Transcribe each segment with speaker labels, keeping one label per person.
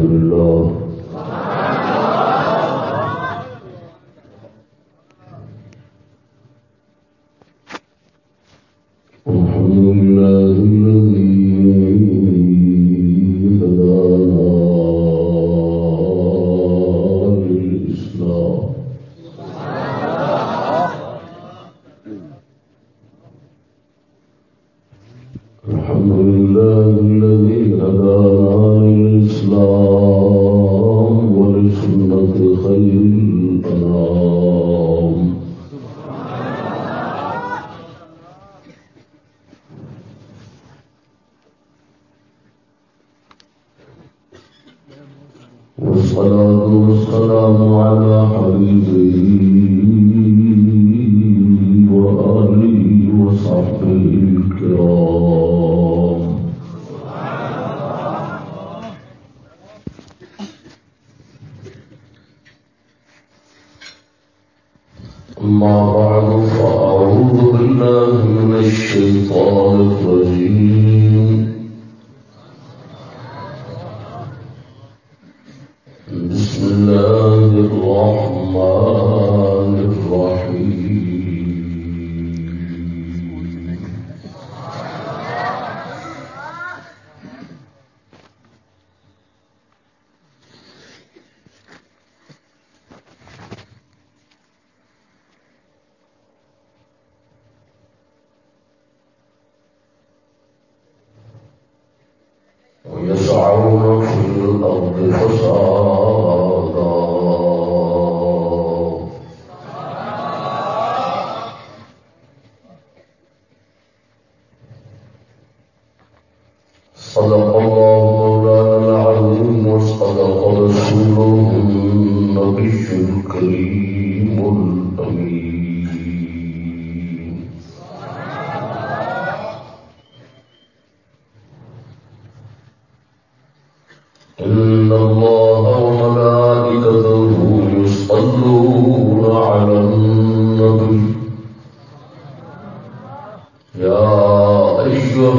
Speaker 1: الله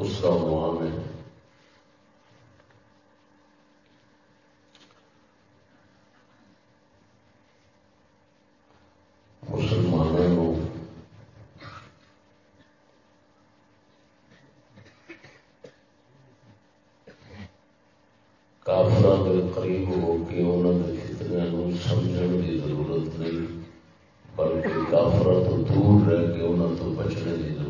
Speaker 1: اس کا ہے۔ مسلمانوں کو کافر قریب ہو کے انہوں نے فتنیا سمجھنے کی ضرورت نہیں بلکہ کافر تو دور رہ کے انہوں تو بچنے کی ضرورت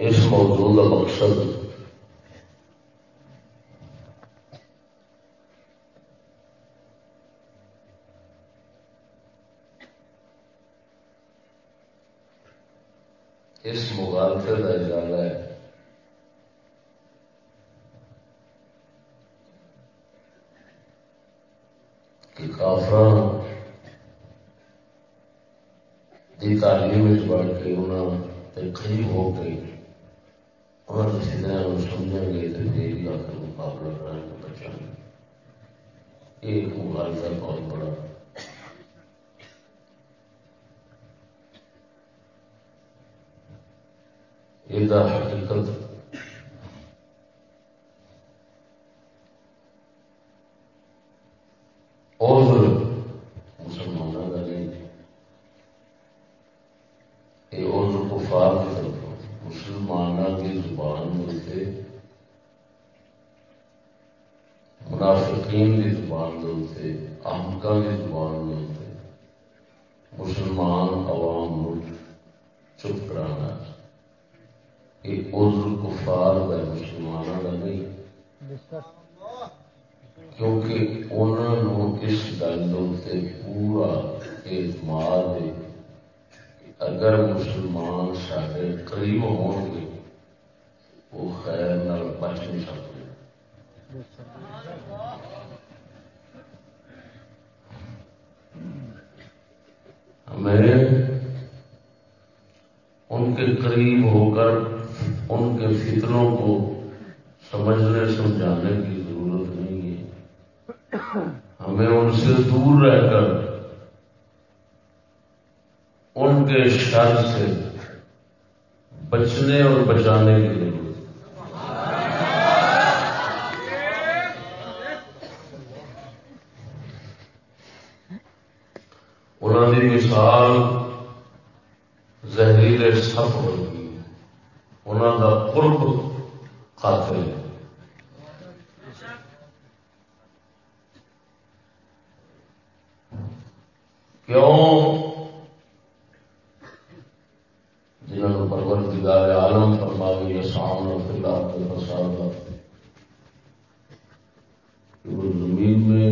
Speaker 1: اس موضوع کا مقصد اس مغالفے کا اجالا ہے کہ کافر کی تعلیم بڑھ کے انہوں نے قریب ہو کے انہوں نے سدھر سمجھیں گے تو میری آخر مقابلہ کرنے کو بچا یہ مبارزہ بہت بڑا یہ حقیقت عذر مسلمانوں کا نہیں یہ عذر کفار کی طرف مسلمانوں کی زبان دے منافقین کی زبان دے احمقہ کی زبان دے مسلمان عوام نو چپ کرانا یہ عذر کفار کا مسلمانوں کا نہیں کیونکہ انہوں نے اس گل سے پورا اعتماد ہے اگر مسلمان سارے قریب ہون گے وہ خیر نال بچ نہیں سکتے۔ ہمیں ان کے قریب ہو کر، ان کے فطروں کو سمجھنے، سمجھانے کی ضرورت نہیں ہے۔ ہمیں ان سے دور رہ کر ان کے شر سے بچنے اور بچانے کی ضرورت انہوں کی مثال زہریلے سپ ہوگی انہوں کا قرب قاتل ہے۔ کیوں جنہوں پرور دیدار عالم فرماوی یا سامنے فلا کے فساد وہ زمین میں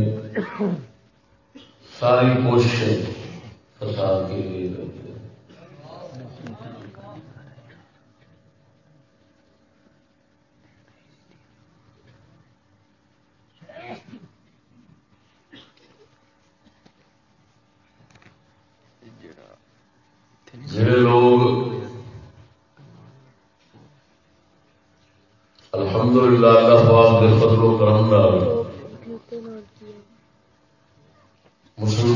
Speaker 1: ساری کوششیں فساد کے لیے۔ کرتے ہیں جڑے لوگ الحمدللہ اللہ پاک کے فضل و کرم نال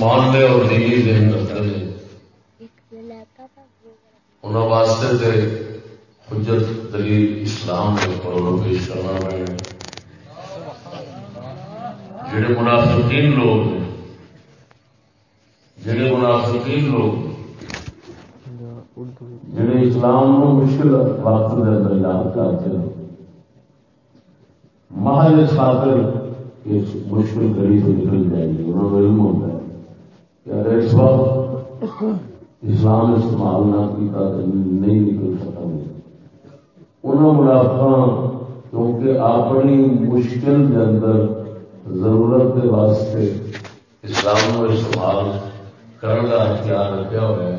Speaker 1: مسلمان اور دینی دین رکھتے ہیں انہوں واسطے تے حجت دلیل اسلام کے اوپر پیش کرنا ہے جڑے منافقین لوگ ہیں، جڑے منافقین لوگ جڑے اسلام نو مشکل وقت کے اندر یاد کرتے ہیں محل خاطر اس مشکل گھڑی سے نکل جائے گی انہوں نے علم ہوتا ہے۔ کہ اس وقت اسلام استعمال نہ کیا نہیں نکل سکتا انہوں منافع کیونکہ اپنی مشکل کے اندر ضرورت کے واسطے اسلام کو استعمال کرنے کا ہتھیار رکھا ہوا ہے۔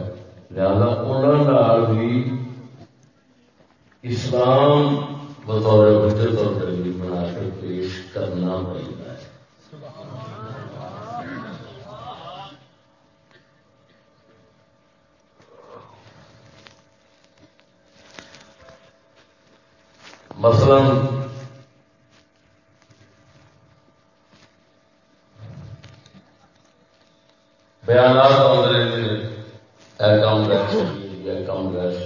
Speaker 1: لہذا انہوں بھی اسلام بطور بچت اور ترغیب بنا کے پیش کرنا پڑتا ہے مثلا بیانات آدھے اے کام گئے اے کام گئے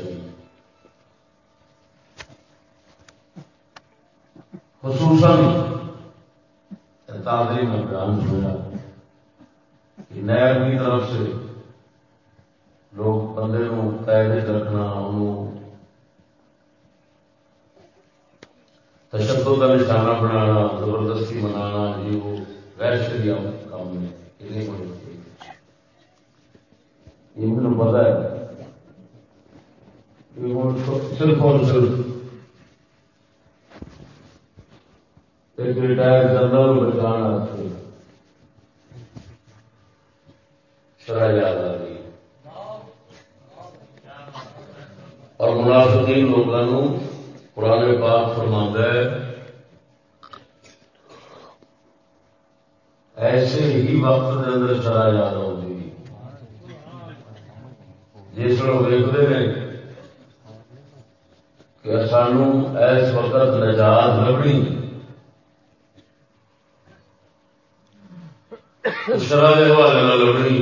Speaker 1: خصوصاً تعلیم میں بیان ہوا کہ نیب کی طرف سے لوگ بندے کو قید رکھنا انہوں تشدد کا نشانہ بنانا زبردستی منانا یہ وہ غیر شریع کام میں یہ مجھے پتا ہے صرف اور صرف ایک ریٹائر جنرل بچانا شرح یاد آ گئی اور منافقین لوگوں قرآن پاک فرما ہے ایسے ہی وقت کے اندر شرح یاد ہوگی جس لوگ دیکھتے ہیں کہ سانو ایس وقت نجات لبنی۔ شرح کے حوالے نہ لبنی۔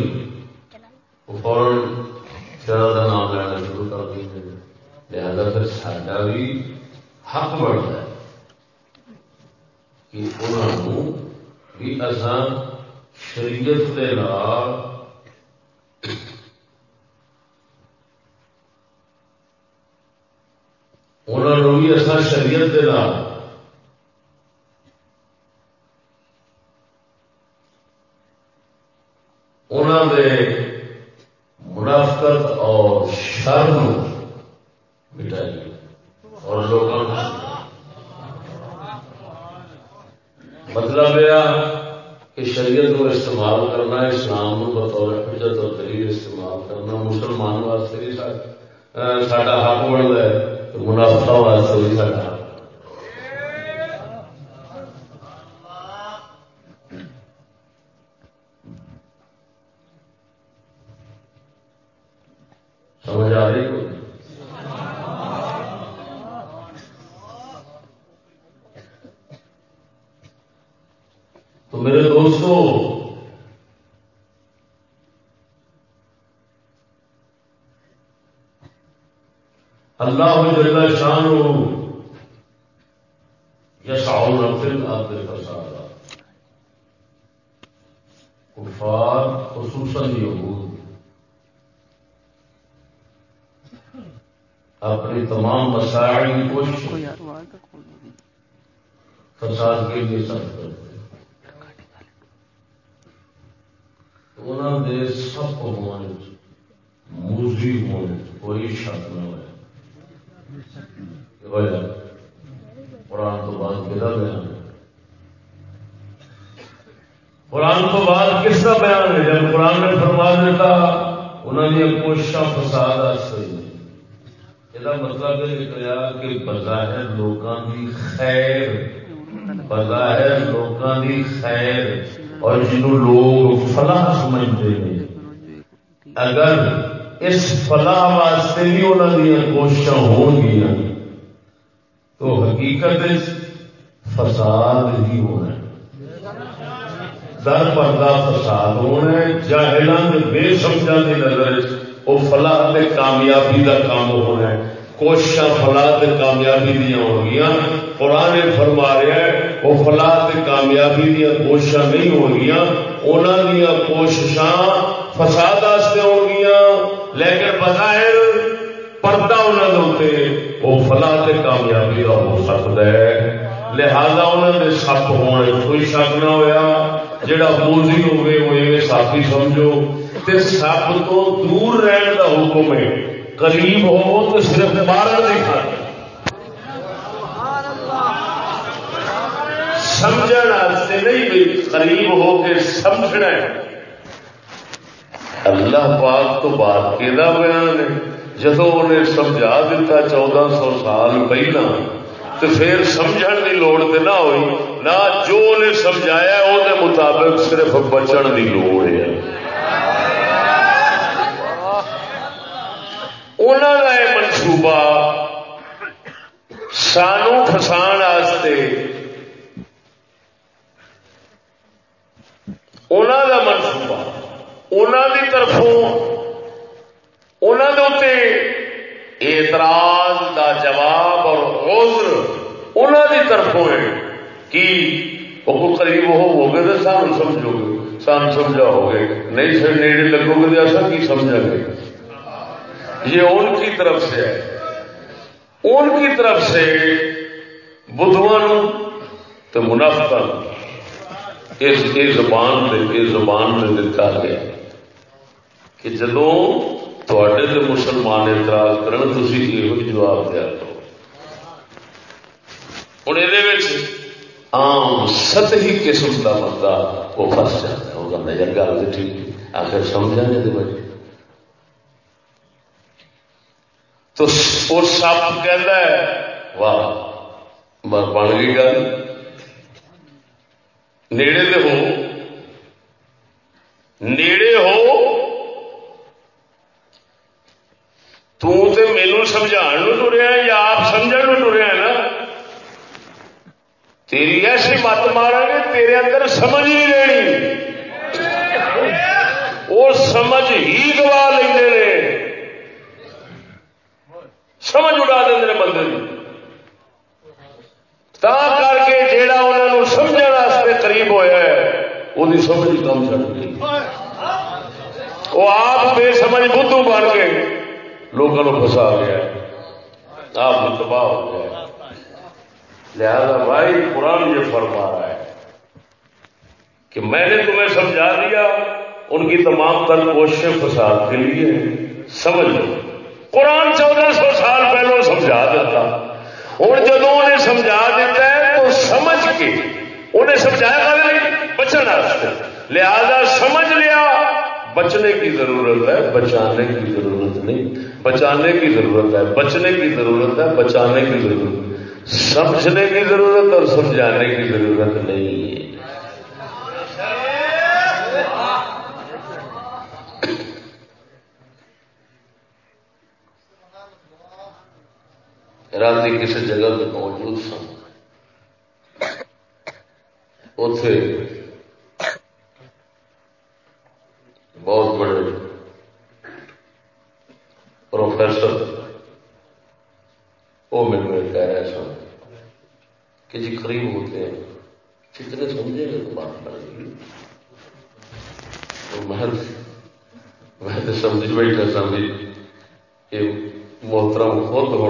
Speaker 1: فوراً شرح کا نام لینا شروع کر دیں لہذا پھر ساڈا بھی حق بنتا ہے کہ انہوں بھی اصل شریعت کے نال انہوں بھی اصل شریعت کے نال۔ انہوں منافقت اور شرم مٹائی اور لوگوں مطلب یہ کہ شریعت کو استعمال کرنا، اسلام بطور حجت اور دلیل استعمال کرنا مسلمان واسطے بھی ساڈا حق بنتا ہے منافع واسطے بھی ساڈا حق سمجھ آ رہی کو میرے دوستو اللہ جل شان یس فل آپ فساد کفار خصوصاً یہود اپنی تمام مسائل کی کوشش فساد کے لیے سب کرتے انہوں سب ہونے موزی ہونے کوئی شک نہ ہوا قرآن تو بعد کہ بیان قرآن تو بعد کس کا بیان ہے جب قرآن نے فرما دیتا انہوں نے کوششاں فساد یہ مطلب یہ نکلا کہ بظاہر لوگوں کی خیر بظاہر لوگوں کی خیر اور جنہوں لوگ فلاح سمجھتے ہیں اگر اس فلاح واسطے بھی انہوں دیا کوشش ہو گیا تو حقیقت فساد ہی ہونا در پردہ فساد ہونا جاہلان بے سمجھا کی نظر وہ فلاح کامیابی کا کام ہونا ہے۔ کوشش فلاح کامیابی دیا ہو گیا قرآن فرما رہا ہے وہ فلاح کامیابی دیا کوشش نہیں ہو گیا انہوں دیا کوشش فساد ہو گیا لیکن بظاہر پردہ انہوں نے وہ فلاح کامیابی کا ہو سکتا ہے۔ لہذا انہوں نے سپ ہونے کوئی شک نہ ہوا جڑا موزی ہوے وہ ایویں سمجھو۔ تے سپ تو دور رہن کا حکم ہے۔ قریب ہو تو صرف مارن نہیں کھانا سمجھنے نہیں بھی قریب ہو کے سمجھنا ہے۔ اللہ پاک تو بات کہ بیان ہے۔ جدو انہیں سمجھا دیتا چودہ سو سال پہلا تو پھر سمجھن کی لوڑ تو نہ ہوئی نہ جو انہیں سمجھایا وہ مطابق صرف بچن کی لوڑ ہے انہوں کا یہ منصوبہ سانو فسان انہوں کا منصوبہ انہوں کی طرفوں انہوں نے اعتراض دا جواب اور عذر انہوں کی طرفوں ہے کہ وہ قریب ہو گے تو سان سمجھو گے سان سمجھاؤ گے نہیں سر، نیڑے لگو گے تو ایسا کی سمجھا گے یہ ان کی طرف سے ہے۔ ان کی طرف سے بدھواں تو منافع اس زبان پہ زبان پہ دکھا گیا کہ جدوں جدو تے مسلمان اعتراض کرن تھی یہ جواب دیا کرو ہوں یہ آم سطحی قسم کا بندہ وہ فس جاتا ہے وہ بندہ یار گل تو ٹھیک آخر سمجھا نہیں تو بھائی تو وہ سپ کہ واہ بن گئی گل نیڑے دے ہو نیڑے ہو تینو سمجھا ٹریا یا آپ سمجھ ٹریا نا تیری ایسی مت مارا گے تیرے اندر سمجھ ہی لینی وہ سمجھ ہی گوا لے سمجھ اڑا دیں بندے تا کر کے جیڑا انہوں سمجھنے قریب ہوا ہے وہ سمجھ کم چل گئی وہ آپ بے سمجھ بدھو بن گئے لوگوں کو پھنسا گیا آپ تباہ ہو گیا لہذا بھائی قرآن یہ فرما رہا ہے کہ میں نے تمہیں سمجھا دیا، ان کی تمام تر کوششیں فساد کے لیے سمجھ لو۔ قرآن چودہ سو سال پہلو سمجھا دیتا۔ اور جب انہیں سمجھا دیتا ہے تو سمجھ کے انہیں سمجھایا نہیں، بچنا لہذا سمجھ لیا، بچنے کی ضرورت ہے، بچانے کی ضرورت نہیں، بچانے کی ضرورت ہے، بچنے کی ضرورت ہے، بچانے کی ضرورت ہے۔ سمجھنے کی ضرورت اور سمجھانے کی ضرورت نہیں ہے۔ رات کسی جگہ پہ موجود سن۔ اتے بہت بڑے پروفیسر وہ میرے کہہ رہے سن کہ جی قریب ہوتے ہیں۔ جتنے سمجھے گا تو بات پڑے گی میں تو سمجھ بیٹھا سمجھ یہ محترم خود ہو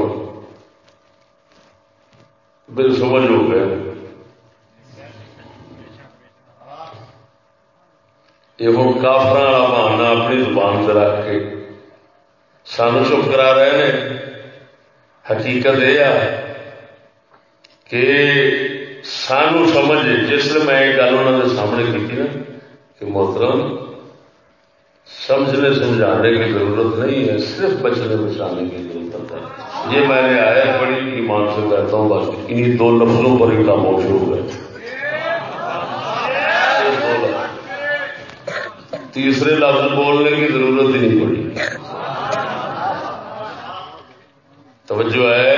Speaker 1: بل سمجھ ہو گیا یہ ہوں کافر والا بہانا اپنی زبان سے رکھ کے سان چپ کرا رہے ہیں۔ حقیقت یہ کہ سانو سمجھ جس میں یہ گل انہوں نے سامنے کی نا، کہ محترم، سمجھنے، سمجھانے کی ضرورت نہیں ہے، صرف بچنے، بچانے کی ضرورت ہے۔ یہ میں نے آیا بڑی ایمان سے کہتا ہوں، بس انہیں دو لفظوں پر ہی خاموش ہو گئے تیسرے لفظ بولنے کی ضرورت ہی نہیں پڑی۔ توجہ ہے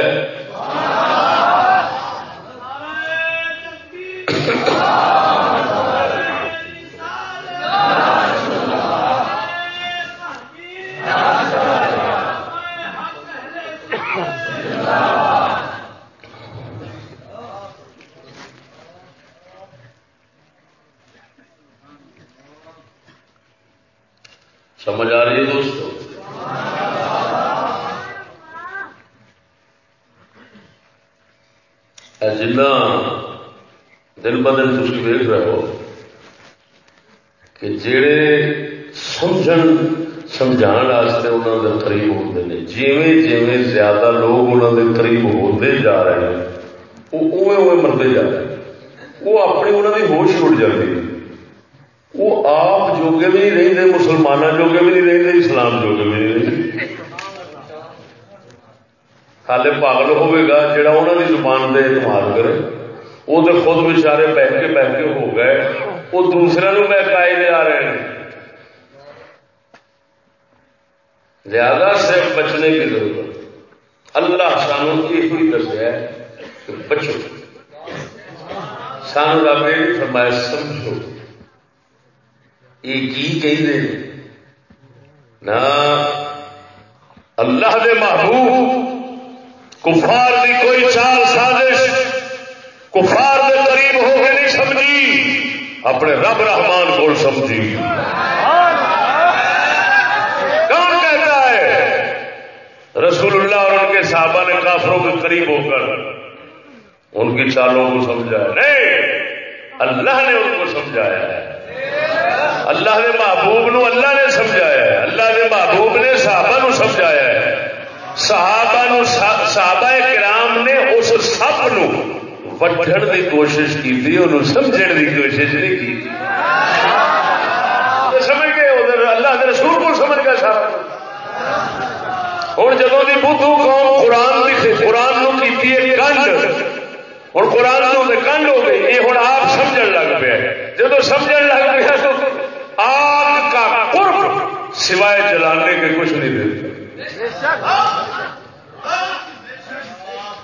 Speaker 1: سوائے جلانے کے کچھ نہیں دیتا۔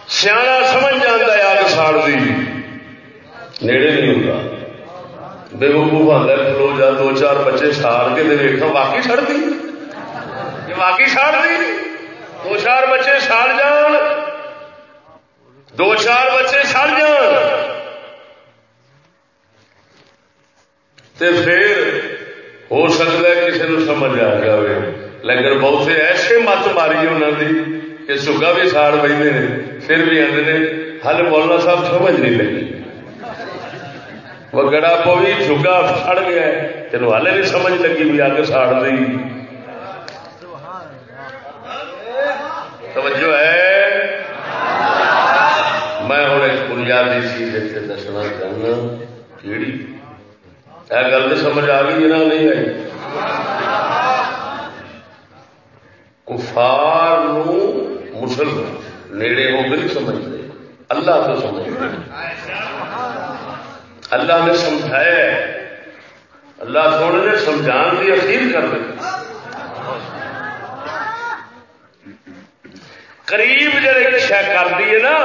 Speaker 1: سیاح سمجھ جانا ہے آگ ساڑ دی۔ نیڑے نہیں ہوتا۔ بے وقوف آتا ہے، کھلو جا، دو چار بچے ساڑ کے دیکھا، واقعی سڑ دی واقعی ساڑ دی دو چار بچے ساڑ جان۔ دو چار بچے سڑ جان۔ تے پھر ہو سکتا ہے کسی نے سمجھ آ جائے لیکن بہت ایسے مت ماری انہوں نے کہ سگا بھی ساڑ بہتے ہیں پھر بھی آتے ہیں ہل مولانا صاحب سمجھ نہیں لگی۔ وہ گڑا پوی جگا سڑ گیا تین ہل نہیں سمجھ لگی بھی اگ ساڑ دی۔ توجہ ہے؟ میں ہوں ایک بنیادی چیز اتنے دسنا چاہنا، کیڑی یہ گل تو سمجھ آ گئی نہ نہیں آئی کفار نو مسلم نیڑے ہو کے سمجھتے اللہ تو سمجھتے اللہ نے سمجھایا اللہ سونے نے سمجھان کی اخیر کر دی قریب جی شہ کر دی ہے نا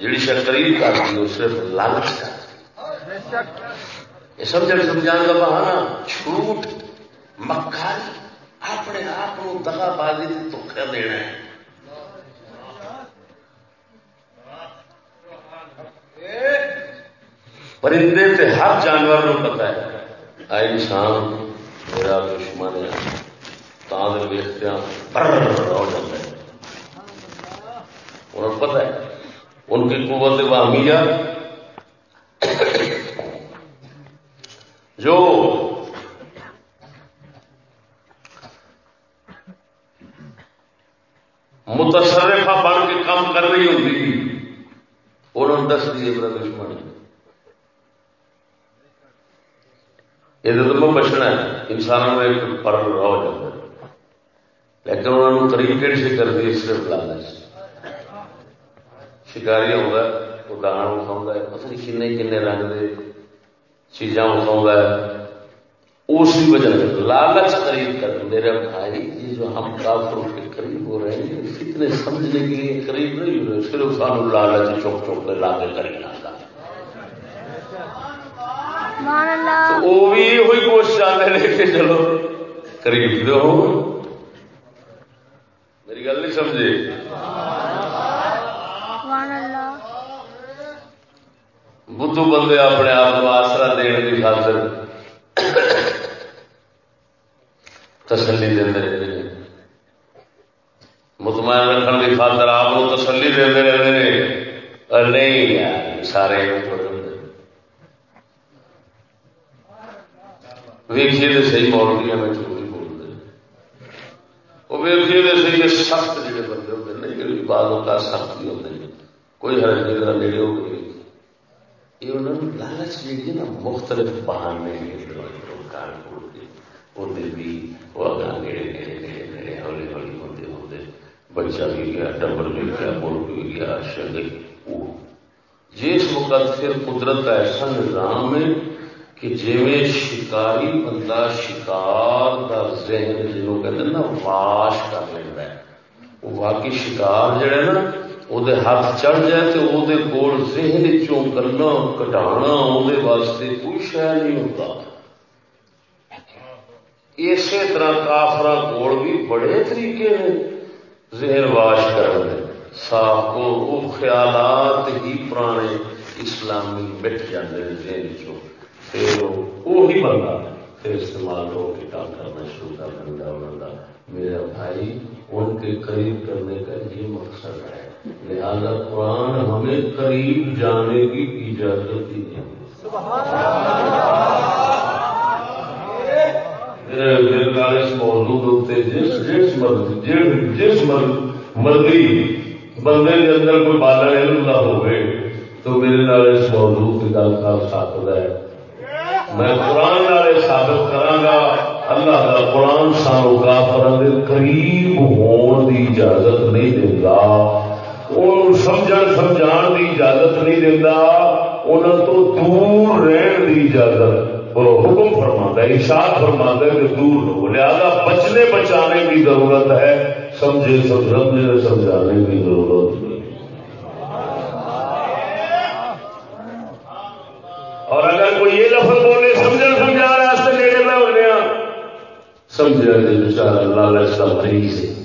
Speaker 1: جی شہ قریب کر دی وہ صرف لالچ کر یہ سمجھ سمجھان کا بہانا، جھوٹ مکھاری اپنے آپ دگا بازی دکھا دینا ہے۔ پرندے سے ہر جانور کو پتا ہے۔ آئی انسان، میرا دشمن ہے۔ تاندر ویختے ہاں، ہو جاتا ہے۔ انہوں پتا ہے۔ ان کی قوت واہمیہ جو متصرفہ بن کے کام کر رہی ہوتی انہوں نے دس دیے میرا دشمن یہ تو بچنا ہے، انسانوں میں ایک پر ہو جاتا ہے۔ لیکن انہوں نے قریب کہڑی سے کر دی صرف لالچ۔ شکاری ہوگا وہ دان اٹھاؤں گا پتہ نہیں کن کن رنگ دے۔ چیزاں اٹھاؤں گا۔ اسی وجہ سے لالچ قریب کر میرے بھائی یہ جو ہم کافروں کے قریب ہو رہے ہیں اتنے سمجھنے کے لیے قریب نہیں ہو رہے صرف سان لالچ چوک چوک کے کری وہ بھی وہی کوشش آتے لے کے چلو قریب دو میری گل نہیں سمجھے؟ بدھو بندے اپنے آپ کو آسرا دن کی خاطر تسلی دے رہتے ہیں مطمئن رکھنے کی خاطر آپ کو تسلی دے رہتے ہیں اور نہیں یار سارے ویکھیے تو صحیح موڑ میں چوری بولتے۔ وہ ویکھیے تو صحیح سخت جڑے بندے ہوتے ہیں کہ بعد کا سخت بھی ہوتے ہیں کوئی حرج نہیں کرا نیڑے ہو گئے یہ انہوں نے لالچ جی نا مختلف بہانے کان کھول کے وہ بھی، وہ اگاں نیڑے نیڑے نیڑے نیڑے ہولی ہولی ہوتے ہوتے بچہ بھی گیا، ٹبر بھی گیا، ملک بھی گیا شگل جس وقت پھر قدرت کا ایسا نظام ہے کہ جی شکاری بندہ شکار کا ذہن جنوب کہتے ہیں نا، واش کر لینا ہے۔ وہ واقعی شکار جڑا نا وہ ہاتھ چڑھ جائے تو وہ کول ذہن چوں کرنا کٹانا وہ واسطے کوئی شہ نہیں ہوتا اسی طرح کافر کول بھی بڑے طریقے ہیں ذہن واش کرنے صاف کو وہ خیالات ہی پرانے اسلامی مٹ جاتے ہیں ذہن چوں وہی بندہ پھر استعمال ہو کے کام کرنا شروع کر دیا انہوں کا میرا بھائی ان کے قریب کرنے کا یہ مقصد ہے لہذا قرآن ہمیں قریب جانے کی اجازت ہی نہیں میرے موضوع جس جس مرضی جس مرضی بندے کے اندر کوئی بالر علم نہ ہوئے، تو میرے نال اس موضوع کی گل کر سکتا ہے۔ میں قرآن والے ثابت کرا اللہ کا قرآن سانو کافر قریب ہون دی اجازت نہیں دے گا۔ دینا سمجھ سمجھا دی اجازت نہیں دینا انہوں تو دور رہن دی اجازت اور حکم فرما ہے اشاعت فرما ہے کہ دور رہو لہذا بچنے بچانے کی ضرورت ہے سمجھے سمجھنے سمجھانے کی ضرورت نہیں اور اگر کوئی یہ لفظ بولے سمجھ سمجھا رہا ہے نیڑے میں ہونے سمجھا کہ بچارا لالچ کا مریض ہے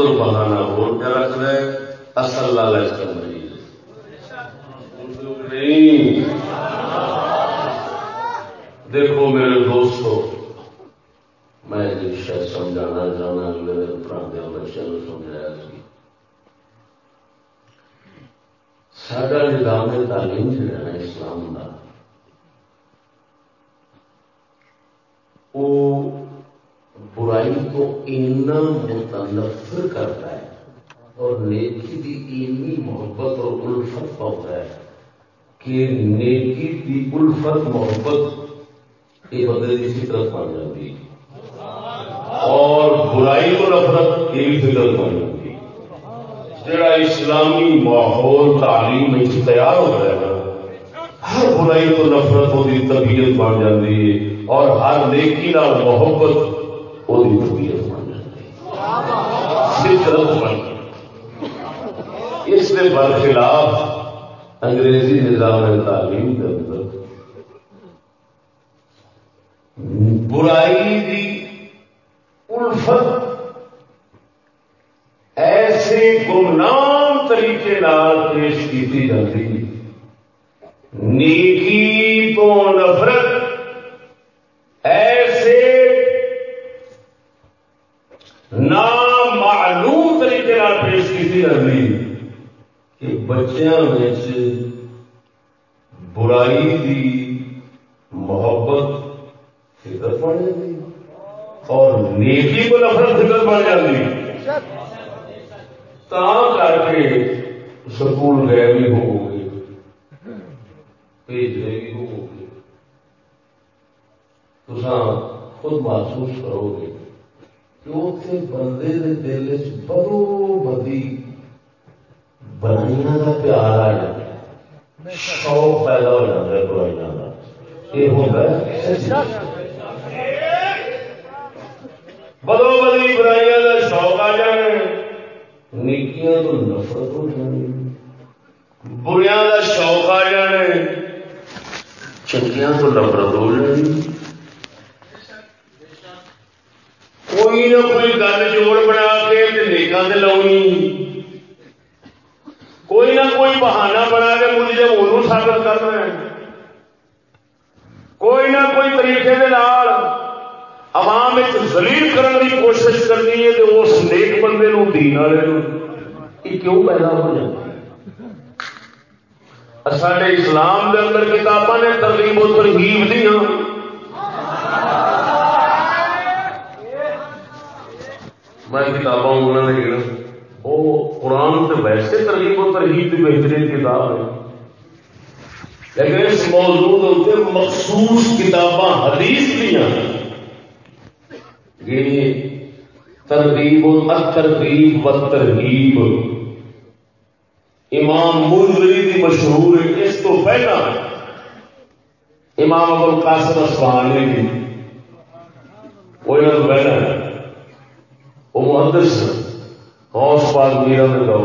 Speaker 1: ادھر بہانا بول رکھ رہے اصل لالچ کا مریض نہیں۔ دیکھو میرے دوستوں میں جی شاید سمجھانا چاہنا اگلے دن پرانے بچوں سمجھایا سی۔ سڈا نظام تعلیم جہا نا، اسلام کا وہ برائی کو اینا متنفر کرتا ہے اور نیکی کی اینی محبت اور الفت پاؤتا ہے کہ نیکی کی الفت محبت یہ بندے کی فطرت بن جاتی ہے۔ اور برائی کو نفرت یہ بھی فکر بن جاتی جڑا اسلامی ماحول، تعلیم تیار ہو رہا ہے ہر برائی کو نفرت وہ طبیعت بن جاتی ہے اور ہر نیکی نال محبت وہ طبیعت بن جاتی فطرت بن اس کے برخلاف انگریزی نظام تعلیم کے اندر برائی دی الفت ایسے گمنام طریقے پیش کی جاتی نیکی تو نفرت ایسے نامعلوم طریقے پیش کی جاتی کہ بچوں برائی دی محبت فکر پڑ جاتی اور نیکی کو نفرت فکر بن جاتی تا کر کے سکول گئے بھی ہو گے بھیج رہے بھی ہو گے تو خود محسوس کرو گے کہ اتنے بندے کے دل چ بدو بدی برائیاں کا پیار آ جائے شوق پیدا ہو جاتا ہے برائیاں کا یہ ہوتا ہے بدو بدی برائیاں کا شوق آ جانا نیکیاں تو نفرت ہو جانی بریا کا شوق آ جانا چنگیا تو نفرت ہو جانی کوئی نہ کوئی گل جوڑ بنا کے نیکاں سے لاؤنی کوئی نہ کوئی بہانہ بنا کے مجھے وہ ثابت کرنا ہے کوئی نہ کوئی طریقے کے عوام زلیل کرنے کی کوشش کرنی ہے تو اس نیک بندے نو دین والے یہ کیوں پیدا ہو جاتا سارے اسلام کے اندر کتاباں نے ترغیب و ترغیب دیا میں کتاباں انہوں نے وہ قرآن سے ویسے ترغیب و ترغیب کی بہترین کتاب ہے۔ لیکن اس موضوع کے مخصوص کتاباں، حدیث دیا یعنی ترغیب و ترغیب و ترغیب۔ امام منذری دی مشہور ہے، اس تو پہلا۔ امام ابو القاسم اسفہانی دی وہ انہوں پہلا ہے۔ وہ محدث غوث پاک میرا نے دور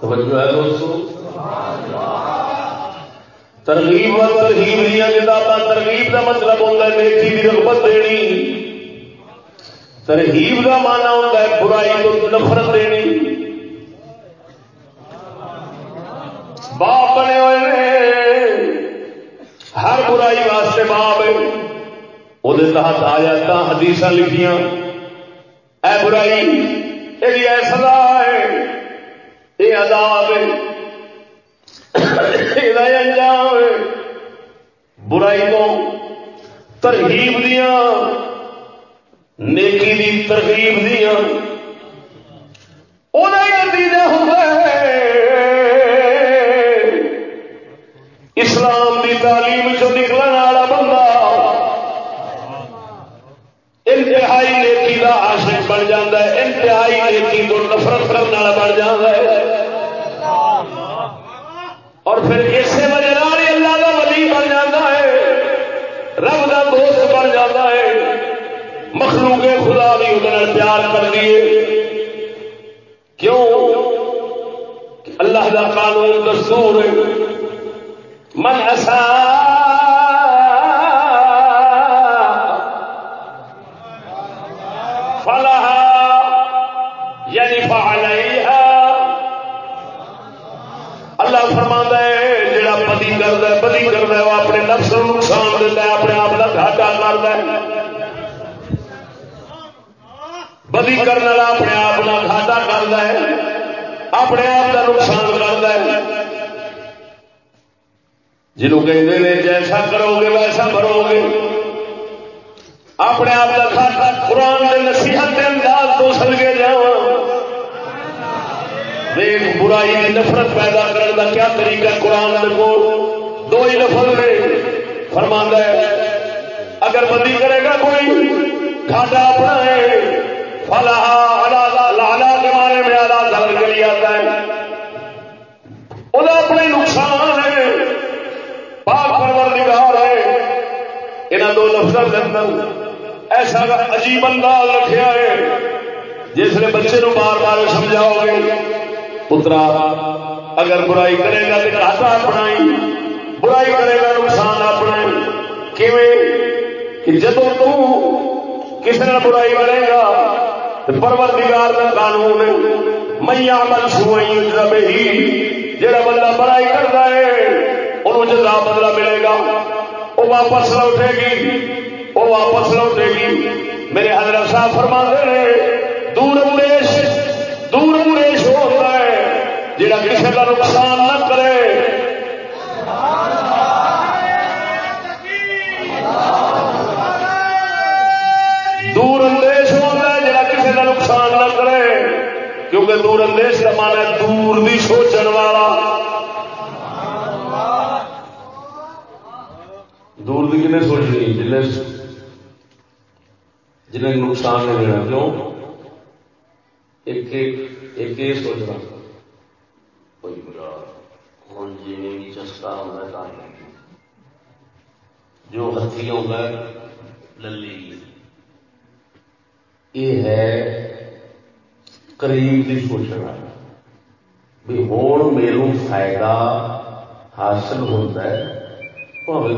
Speaker 1: توجہ ہے دوستو ترغیب و ترغیب دیا کتاباں ترغیب کا مطلب ہوتا ہے نیکی کی رغبت دینی۔ ترغیب کا مانا ہوتا ہے برائی تو نفرت دینی۔ باپ بنے ہوئے ہر برائی واسطے باپ وہ تحت آ جاتا حدیث لکھیاں۔ اے برائی، یہ ایسا ہے۔ یہ عذاب انجام برائی تو ترغیب دیا۔ نیکی دی ترغیب دیا۔ نتیجہ ہوتا ہے اسلام دی تعلیم چ نکلنے والا بندہ انتہائی نیکی کا عاشق بن جاتا ہے، انتہائی نیکی کو نفرت کرنے والا بن جاتا ہے۔ اور پھر اسی وجہ اللہ کا ولی بن جاتا ہے، رب کا دوست بن جاتا ہے۔ مخلوق خدا بھی ادھر پیار کر دیے کیوں؟ اللہ کا قانون دستور من ایسا کرد بدی وہ اپنے نفس نقصان دیتا ہے اپنے آپ کا گھاٹا کرتا ہے بدی کرنے والا اپنے آپ کا گھاٹا کرتا ہے اپنے آپ کا نقصان کرتا ہے جنہوں کہتے ہیں جیسا کرو گے ویسا بھرو گے اپنے آپ کا کھاتا قرآن کے نصیحت کے انداز تو سل کے جاؤ برائی نفرت پیدا کرنے کا کیا طریقہ قرآن کو دو ہی نفل نے فرما ہے، اگر بندی کرے گا کوئی، گھاٹا اپنا ہے، فلاح لالا کے بارے میں آلہ دھر کے لیے آتا ہے۔ وہ اپنے نقصان ہے پاک پرور نگار ہے یہاں دو لفظوں کے اندر ایسا عجیب انداز رکھا ہے، جس نے بچے نو بار بار سمجھاؤ گے، پترا، اگر برائی کرے گا تو گھاٹا اپنا برائی کرے گا، نقصان اپنا کہ جب کسی نے برائی کرے گا، تو کا قانون میاں من سوئی جب جڑا بندہ برائی کرتا ہے انہوں جزا بدلا ملے گا۔ وہ واپس لوٹے گی وہ واپس لوٹے گی۔ میرے حضرت صاحب فرما دے دور مریش دور مریش ہوتا ہے جڑا کسی کا نقصان کیونکہ دور اندیش کا مانا دور بھی سوچن والا۔ دور بھی کنے سوچنی؟ جنہیں جنہیں نقصان نہیں دینا۔ کیوں؟ ایک ایک ایک سوچنا۔ کوئی برا ہوں جی چسکا ہوتا ہے جو ہاتھی ہوتا ہے للی۔ یہ ہے قریب کی سوچنا بھی ہوں میرے فائدہ حاصل ہوتا ہے۔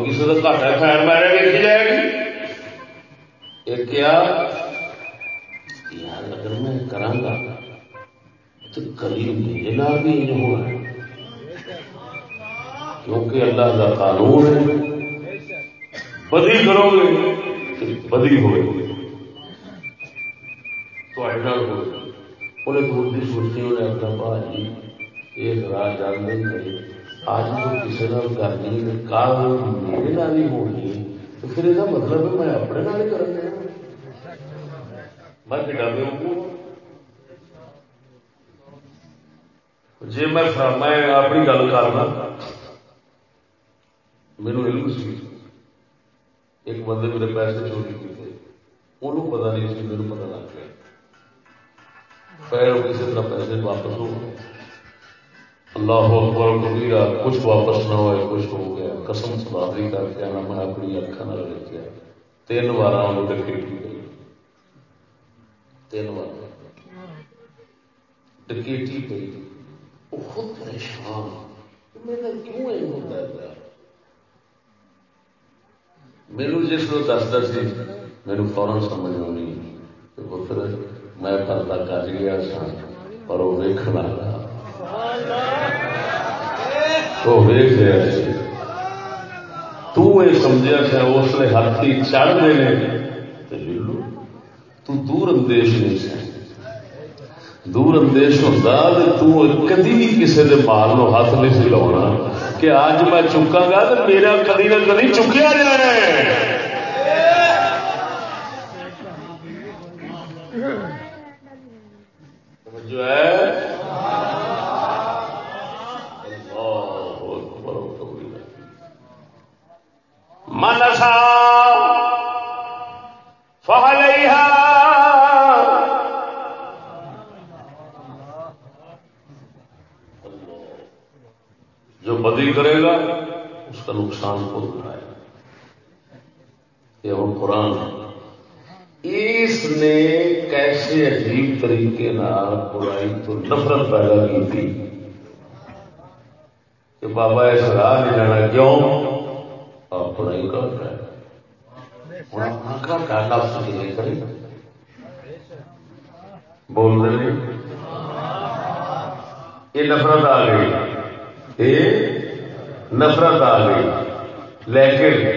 Speaker 1: کسی کا گھاٹا خیر میرے ویکھی جائے گی۔ ایک کیا؟ یار اگر میں کرا تو کبھی میرے نام بھی یہ ہونا کیونکہ اللہ کا قانون ہے۔ بدی کرو گے بدی ہوئے۔ تو انہیں دور کی سوچی انہیں اپنا بھائی ایک راہ جان نہیں آج تو کسی نے کرنی کال میرے نال ہی ہونی تو پھر یہ مطلب ہے میں اپنے نال ہی کرنا میں کٹا جی میں میں اپنی گل کرنا میرے علم سی ایک بندے میرے پیسے چوری کیتے انہوں پتا نہیں سی میرے پتا لگ گیا پیر کسی طرح پیسے واپس ہو گئے۔ اللہ اکبر کبیرا کچھ واپس نہ ہوئے، کچھ ہو گیا۔ قسم سبادی کر کے آنا، میں اپنی اکھان نہ دیکھا تین بار وہ ڈکیٹی گئی تین بار۔ ڈکیٹی گئی وہ خود پریشان۔ میرا کیوں یہ ہوتا ہے میرے جس کو دستا سی میرے فورن سمجھ آنی۔ پتر میں پردہ کر گیا سا پر وہ ویکنا سمجھا سا اس نے ہاتھ ہی چڑھ دے تو دور اندیش نہیں سا دور اندیش ہوتا تو کدی بھی کسی کے مال نو ہاتھ نہیں سی لاؤنا۔ کہ اج میں چکا گا تو میرا کدی نہ کدی چکیا جانا ہے۔ جو ہے۔ منسا فہلیا جو بدی کرے گا، اس کا نقصان خود اٹھائے یہ وہ قرآن اس نے کیسے عجیب طریقے برائی تو نفرت پیدا کی تھی کہ بابا اس راہ جانا کیوں؟ برائی کر رہا ہے؟ ہوں کرے۔ بول رہے یہ نفرت آ گئی۔ یہ نفرت آ گئی۔ لیکن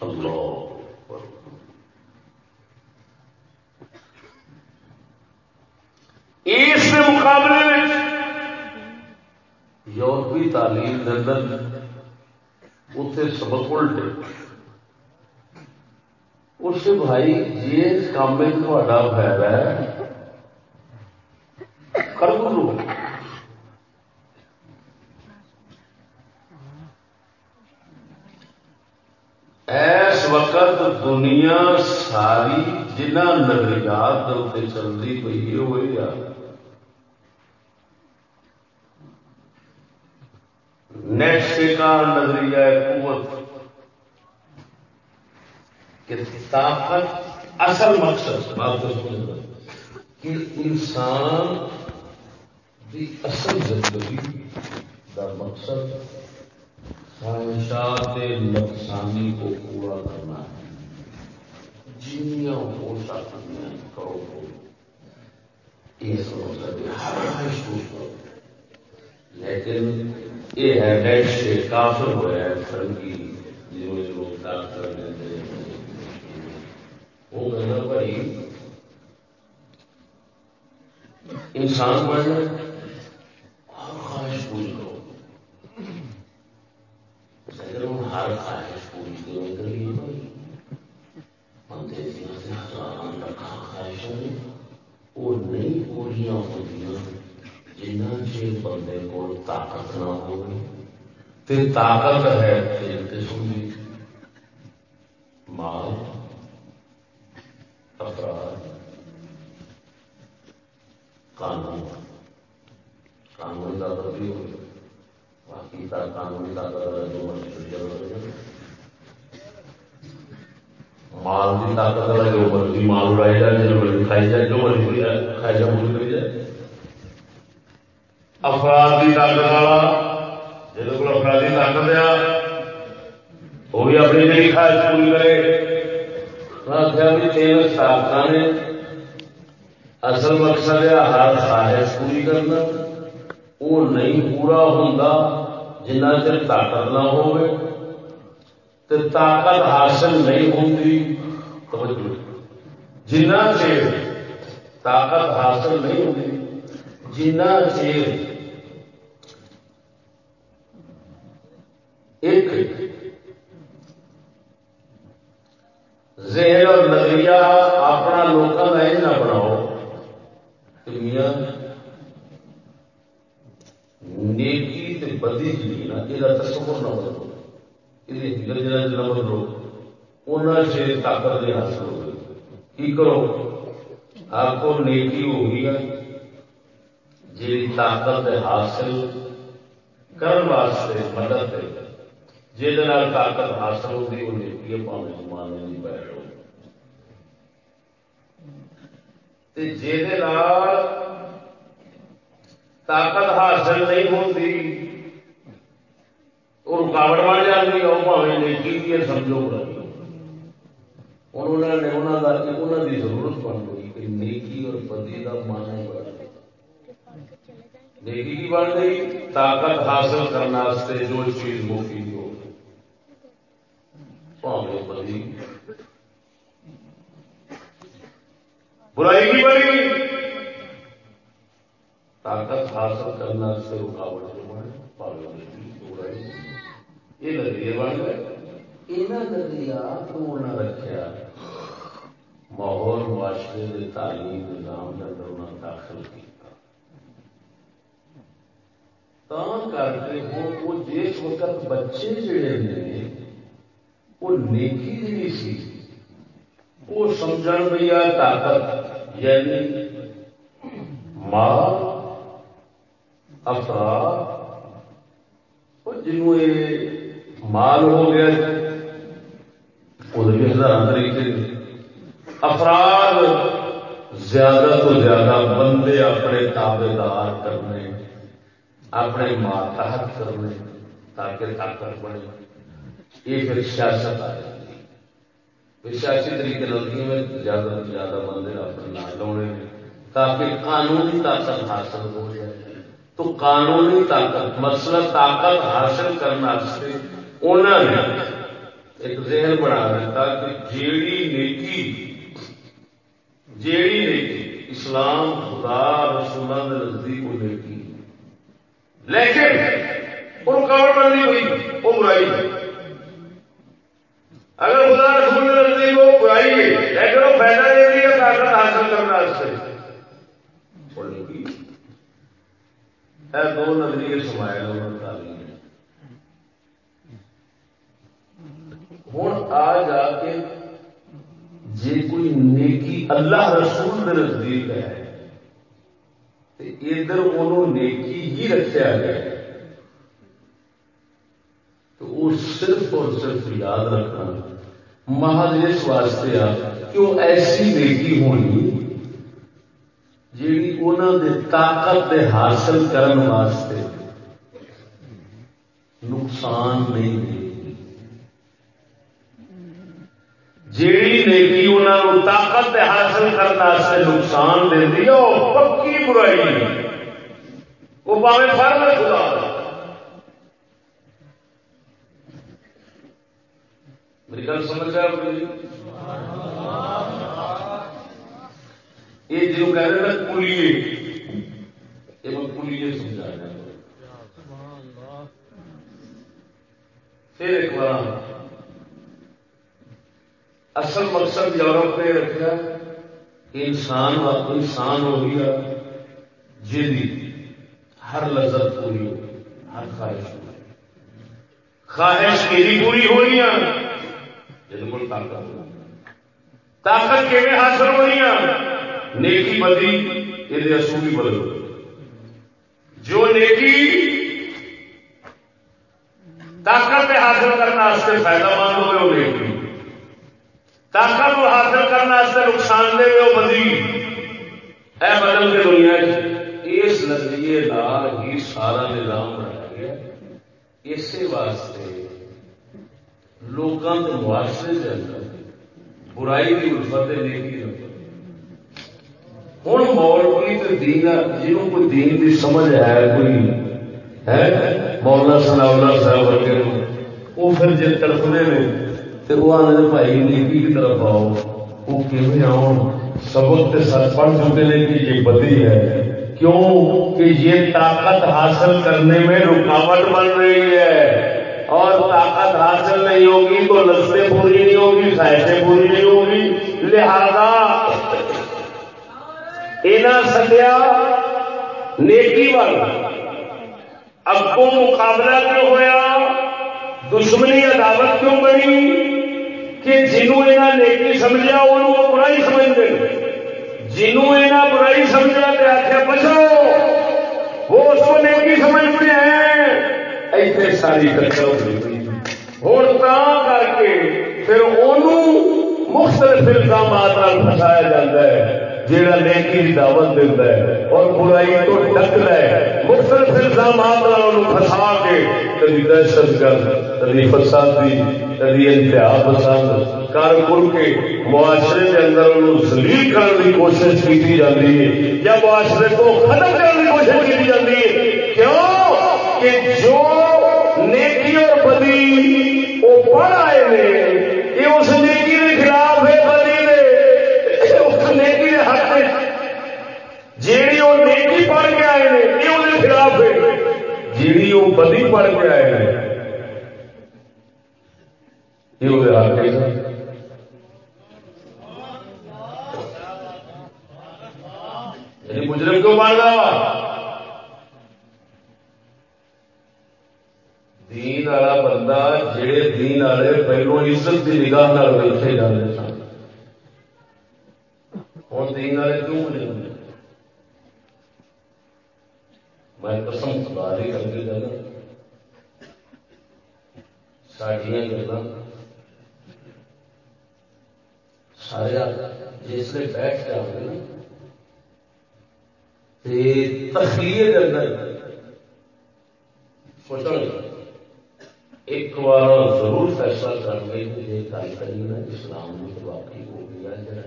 Speaker 1: اللہ اس مقابلے میں یورپی تعلیم اندر اتنے سبق الٹے۔ اس بھائی جی، جس کام میں تا فائدہ ہے۔ کر گزرو اس وقت دنیا ساری جنہ نظریات چلتی پی ہوئی آ نیٹ کا نظریہ قوت کہ طاقت اصل مقصد بات کہ انسان کی اصل زندگی کا مقصد خواہشات نقصانی کو پورا کرنا ہے۔ جنیاں ہو سکتی ہیں کرو یہ سمجھ ہر خواہش کو لیکن یہ ہے نیٹ سے کافر ہوا ہے فرنگی جو جو ڈاکٹر نے وہ کہنا بھائی، انسان بننا ہر خواہش پوری کرو۔ ہر خواہش پوری کرو کریے بھائی؟ بندے ہزار لکھان خواہشیں وہ نہیں پوریاں ہوتی ہیں۔ جنہ چیر بندے کو طاقت نہ ہو طاقت ہے مال یہ نظریے بن گئے نظریات رکھا ماحول معاشرے کے تعلیم نظام کے اندر انہیں داخل کیا کر کے وہ جس وقت بچے جڑے نے وہ نیکی جی سی وہ سمجھ بھی آ طاقت یعنی ماں افراد جنوں یہ مال ہو گیا جی۔ وہ ہزار طریقے افراد زیادہ تو زیادہ بندے اپنے تابے دار کرنے، اپنے ماتحت کرنے تاکہ طاقت بنے یہ پھر سیاست آ سیاسی طریقے نظری میں زیادہ تو زیادہ بندے اپنے نہ لاؤنے تاکہ قانونی طاقت حاصل ہو جائے۔ تو قانونی طاقت، مسئلہ طاقت حاصل کرنے انہوں نے ایک ذہن بنا دیتا کہ جیڑی نیکی جیڑی نیکی اسلام خدا رسول نزدیک وہ نیکی لیکن وہ رکاوٹ بندی ہوئی وہ برائی اگر خدا رسول نزدیک وہ برائی ہے لیکن وہ فائدہ دے رہی ہے طاقت حاصل کرنا دو نظریے سمائے انہوں نے تعلیم ہوں آ جا کے جی کوئی نیکی اللہ رسول کے نزدیک ہے ادھر انہوں نیکی ہی رکھا گیا تو وہ صرف اور صرف یاد رکھنا۔ محض اس واسطے آ کہ وہ ایسی نیکی ہونی؟ جی انہوں نے طاقت دے حاصل کرنے واسطے نقصان نہیں دے جیڑی نیکی انہوں طاقت حاصل کرنے سے نقصان دینی وہ پکی برائی وہ پاوے فرم خدا میری گل سمجھ رہا یہ جو کہہ رہے ہیں کلیے۔ یہ میں کلیے سمجھا رہا پھر ایک بار اصل مقصد یورپ نے رکھا انسان انسان ہو گیا جی ہر لذت پوری ہو ہر خواہش پوری خواہش میری پوری ہو رہی بالکل طاقت ہو طاقت کہ حاصل ہو رہی نیکی بدی یہ اصول بدل جو نیکی طاقت حاصل کرنے فائدہ مند ہوئے، وہ نیکی طاقت کو حاصل کرنے نقصان دے وہ بدی۔ اے بدل کے دنیا اس نظریے لال ہی سارا نظام بنایا گیا۔ اسی واسطے لوگوں کے معاشرے کے اندر برائی کی الفت نیکی ہوں مولوی تو دین جنہوں کوئی دین کی سمجھ ہے، کوئی ہے مولا سناولا صاحب ورگے وہ پھر جی تڑپتے ہیں تو وہ آنے بھائی نیکی کی طرف آؤ۔ وہ کیون آؤ سبق سر پڑھ چکے ہیں کہ یہ بدی ہے۔ کیوں؟ کہ یہ طاقت حاصل کرنے میں رکاوٹ بن رہی ہے۔ اور طاقت حاصل نہیں ہوگی تو لذتیں پوری نہیں ہوگی خواہشیں پوری نہیں ہوگی۔ لہذا سدیا نیکی وال۔ اب کو مقابلہ کیوں ہوا دشمنی عداوت کیوں بنی؟ کہ جنوں یہاں نیکی سمجھا وہ برائی سمجھتے جنوں یہاں برائی سمجھا تو آخیا بچو وہ اس کو نیکی سمجھتے ہیں ایسے ساری کچھ ہوں کر کے پھر انہوں مختلف الزامات پھنسایا جاتا ہے جیڑا نیکی کی دعوت دیتا ہے اور برائی تو ڈکتا ہے مختلف الزامات پھنسا کے کبھی دہشت گرد کبھی فسادی کبھی انتہا پسند کر کر کے معاشرے کے اندر زلیل کرنے کی کوشش کی جاتی ہے۔ یا معاشرے کو ختم کرنے کی کوشش کی جاتی ہے۔ کیوں؟ کہ جو نیکی اور بدی وہ پڑھ آئے ہیں، یہ اس نیکی کے خلاف جیڑی وہ نیکی پڑھ کے آئے ہیں یہ وہ خلاف ہے۔ جیڑی وہ بدی پڑھ کے آئے ہیں یہ وہ حق ہے۔ یعنی مجرم کیوں بن رہا؟ دین والا بندہ جہے دین والے پہلو عزت کی نگاہ بیٹھے جاتے سن ہوں دین والے کیوں مجرم میں قسم خدا دی کر کے گل سڈیا گلا سارے جسے بیٹھ کے آتے نا تخلیے کے اندر سوچو ایک بار ضرور فیصلہ کر گے کہ یہ گل کری نا اسلام کی واقعی ہو گیا جڑا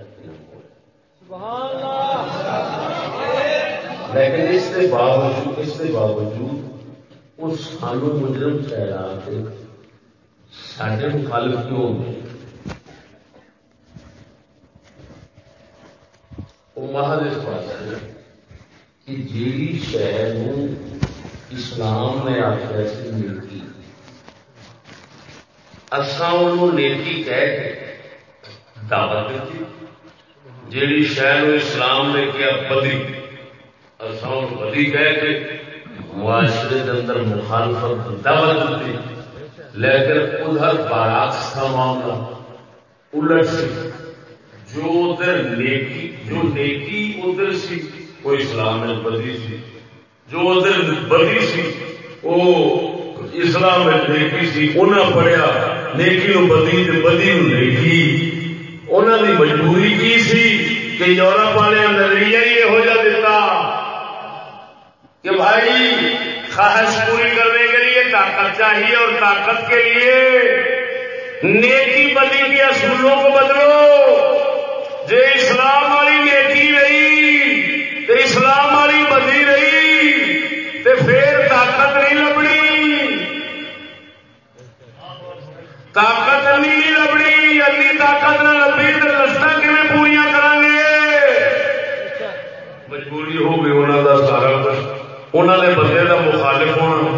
Speaker 1: سبحان اللہ لیکن اس کے باوجود اس کے باوجود وہ سانو مجرم ٹھہرا کے سارے مخالف کیوں ہوتے وہ محض اس واسطے کہ جیڑی شہر اسلام نے آخر سی نیکی اسان نیکی کہہ کے دعوت دیتی، جیڑی شہر اسلام نے کیا بدی بدی کہہ کے معاشرے کے اندر مخالفت دعوت دی۔ لیکن ادھر باراکس کا معاملہ الٹ سی۔ جو ادھر نیکی، جو نیکی ادھر سی، وہ اسلام میں بدی سی۔ جو ادھر بدی سی، وہ اسلام میں نیکی سی۔ انہیں پڑھیا، نیکی نو بدی بدی نو نیکی۔ انہوں نے مجبوری کی سی کہ یورپ والے نظریہ ہی یہ ہو جا دیتا۔ کہ بھائی خواہش پوری کرنے کے لیے طاقت چاہیے اور طاقت کے لیے نیکی بدی کے اصولوں کو بدلو۔ جو اسلام والی نیکی رہی تو اسلام والی بدی رہی تو پھر طاقت نہیں لبنی۔ طاقت نہیں لبنی انی طاقت نہ لبی تو رستہ کیون پوریا کریں گے مجبوری ہو گئی انہوں کا سارا کچھ انہوں نے بندے کا مخالف ہونا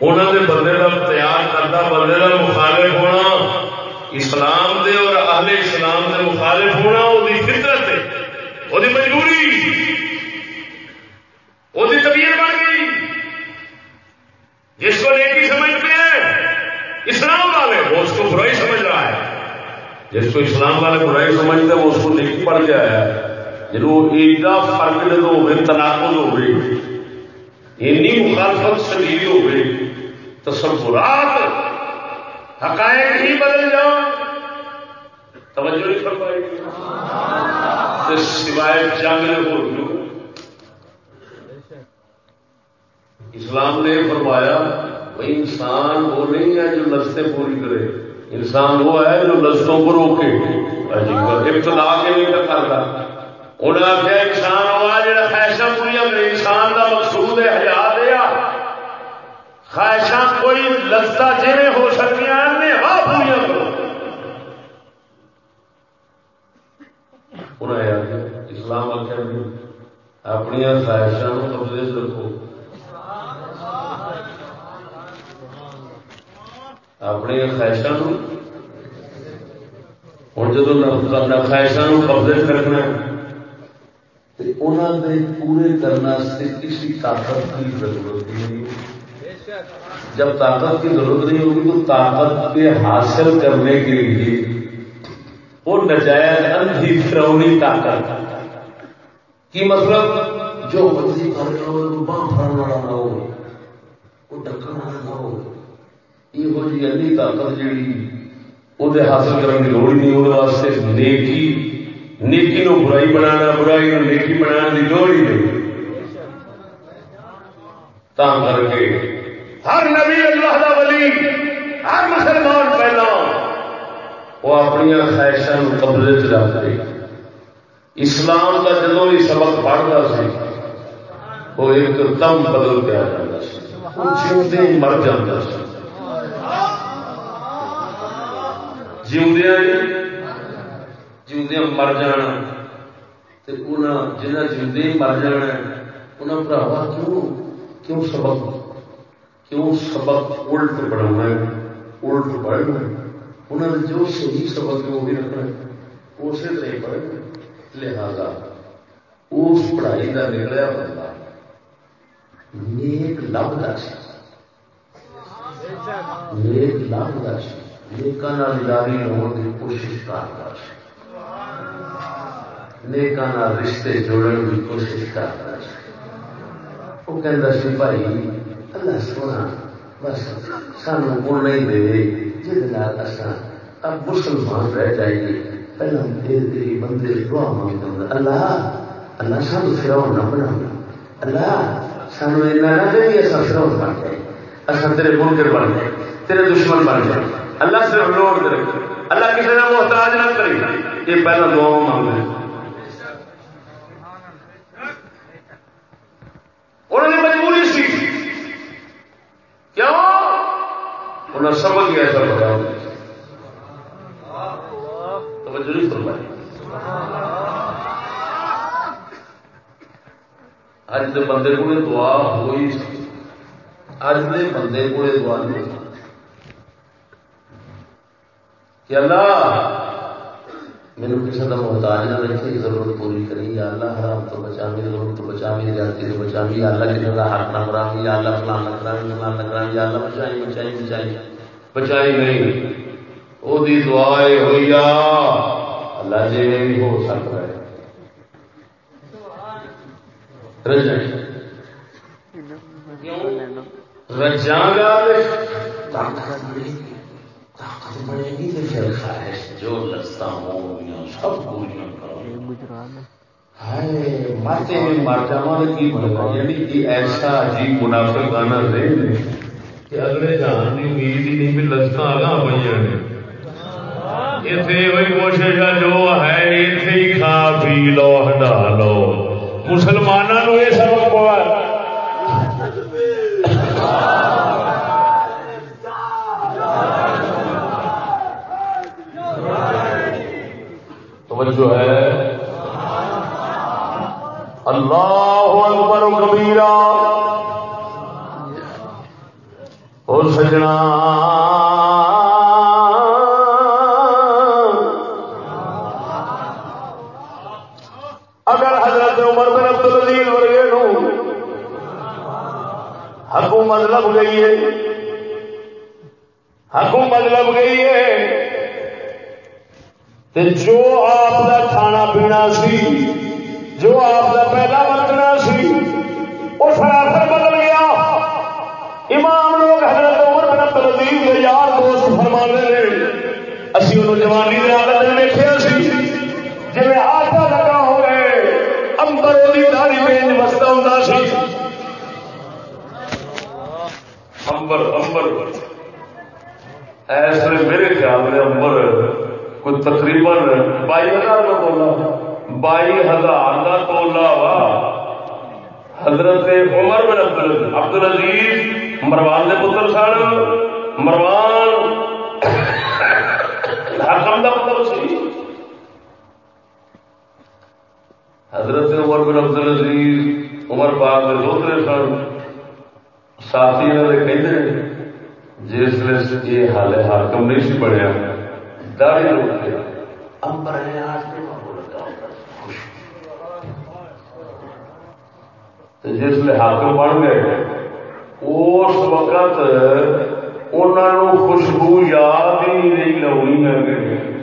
Speaker 1: انہوں نے بندے کا تیار کرتا بندے کا مخالف ہونا اسلام دے اور اہل اسلام دے مخالف ہونا وہ فطرت ہے وہ مجبوری وہ طبیعت بن گئی جس کو نیکی سمجھتے ہیں اسلام والے وہ اس کو برائی سمجھ رہا ہے جس کو اسلام والے برائی سمجھتے ہیں وہ اس کو نیکی پڑ گیا ہے جنہوں ایڈا فرق جب ہوگی تناقض ہو گئی اینی مخالفت شدید ہو گئی تصورات حقائق ہی بدل جاؤ توجہ نہیں کر پائے سوائے جنگ ہو اسلام نے فرمایا بھائی انسان وہ نہیں ہے جو لذتیں پوری کرے۔ انسان وہ ہے جو لذتوں کو روکے۔ ابتلا کے نہیں کرتا۔ انہیں آخیا انسان ہوا جا خواہشاں پوریا کرے انسان کا مقصود ہے ہزار دیا خواہشاں کوئی لذتا جی ہو سکتی ہیں ہاں پوریا کرو انہیں اسلام آخیا اپنی خواہشاں قبضے رکھو اپنی خواہشاں ہوں جب خواہشاں قبضے رکھنا پورے کرنے کسی طاقت کی ضرورت نہیں ہوگی جب طاقت کی ضرورت نہیں ہوگی تو طاقت کے حاصل کرنے کے لیے وہ نجائز اندھی فرونی طاقت۔ کی مطلب؟ جو مرضی کر رہا ہو باہ پڑنے والا نہ ہو، وہ ڈکن والا نہ ہو یہ جی انی طاقت جیڑی، وہ حاصل کرنے کی لوڑ نہیں، وہ واسطے نیکی نیکی نو برائی بنا برائی نو نیکی بنا کی لوڑ ہی نہیں۔ کر کے ہر نبی اللہ دا ولی، ہر مسلمان پہلا، وہ اپنی خواہشوں قبضے چ رکھتے۔ اسلام کا جدو بھی سبق پڑھتا سی، وہ ایک دم بدل پہ آ جاتا مر جاتا سی مر جانا جنہیں جی مر جانا انہیں براوا کیوں کیوں سبق کیوں سبق الٹ بنا الٹ پڑھنا انہوں نے جو صحیح سبق ہے وہ بھی رکھنا اسی طرح پڑھنا لہذا اس پڑھائی کا نکلیا بندہ نیک لبتا نیک لبتا نیکان یاری ہونے کی کوشش کرتا نیکان رشتے جوڑنے کی کوشش کرتا وہ کہتا سی، بھائی، اللہ سونا، بس سانو کون نہیں دے جی اب مسلمان رہ جائیے۔ پہلے تیرے بندے دعا مانگتے اللہ اللہ سانو فراؤ نہ بنا اللہ، سانو ایسا نہ دے اصا فراؤ بن جائے۔ اصل تیرے منکر بن جائے، تیرے دشمن بن جائے۔ اللہ صرف لوڑ کرے اللہ کسی کا محتاج نہ کرے۔ یہ پہلا دعا مانگ رہے انہوں نے مجبوری سی کیوں انہوں نے سبق ہی ایسا بتا توجہ نہیں فرمائی۔ اج کے بندے کو دعا ہوئی اج کے بندے کو دعا نہیں کہ اللہ میرے کسی کا محتاج نہ رکھے ضرورت پوری کری یا اللہ، حرام تو بچا می ضرورت تو بچا می زیادتی تو بچا می یا اللہ کسی کا حق نہ کرا یا اللہ فلان نہ کرا فلان نہ کرا یا اللہ بچائی بچائی بچائی بچائی نہیں وہ دی دعائیں ہوئی اللہ جی بھی ہو سکتا ہے۔ رجاں گا جو لستا ہوں سب پوریاں ماتے میں مر جا کی یعنی ایسا عجیب منافع گانا رہے کہ اگلے جان کی امید ہی نہیں بھی لستا آگاہ پہ اتنے وہی کوشش ہے جو ہے اتنے ہی کھا پی لو ہٹا لو مسلمانوں یہ سبق پوا توجہ ہے اللہ اکبر کبیرا اور سجنا۔ اگر حضرت عمر بن عبد العزیز ورگے نو حکومت لب گئی ہے، حکومت لب گئی ہے جو آپ کا کھانا پینا سی، جو آپ کا پہلا وقتنا سی، وہ سراسر بدل گیا امام لوگ حضرت عمر بن عبد العزیز کے یار دوست فرما نے اسی انہوں جوانی کی حالت میں دیکھا سی جی آٹا لگا ہوئے امبر وہی داری میں وستا ہوں سی امبر امبر ایسے میرے عمر، کوئی تقریباً بائی ہزار کا تولا بائی ہزار کا تولا وا۔ حضرت عمر بن عبد عبد العزیز مروان کے پتر سن۔ مروان حکم کا مطلب سی۔ حضرت عمر بن عبد العزیز عمر پاک کے دوسرے سن۔ ساتھی کہتے جس یہ حال حاکم نہیں سی بنیا داڑھی روک کے۔ جس لیے حاکم بن گئے اس وقت انہوں خوشبو یاد ہی نہیں لونی ہے اللہ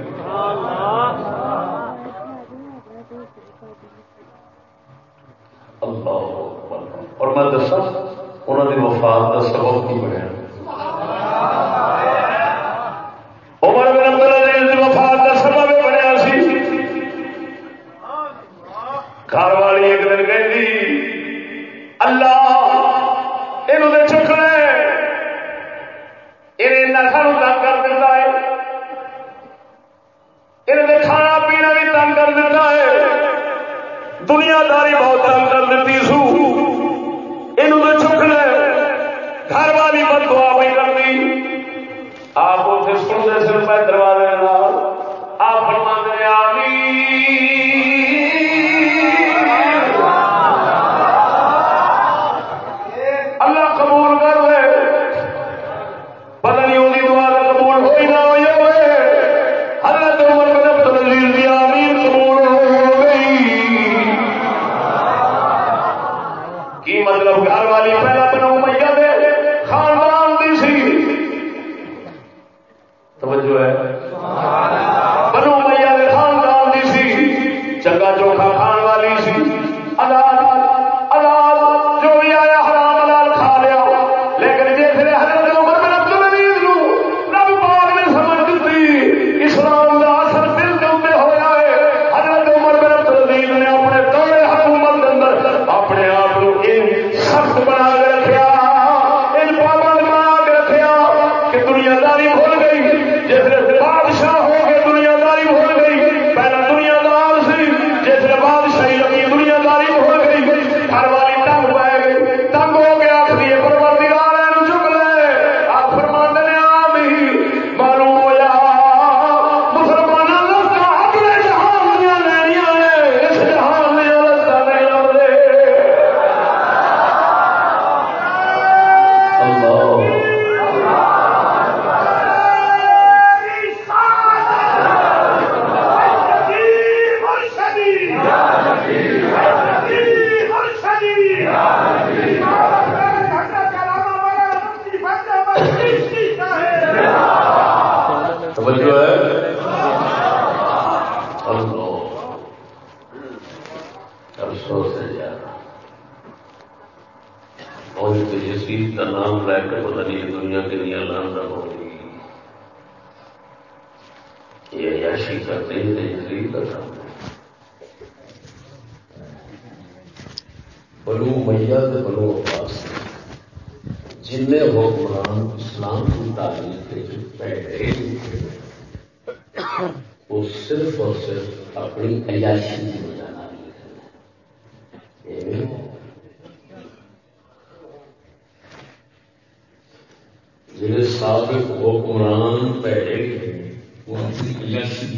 Speaker 1: اپنی عیاشی کی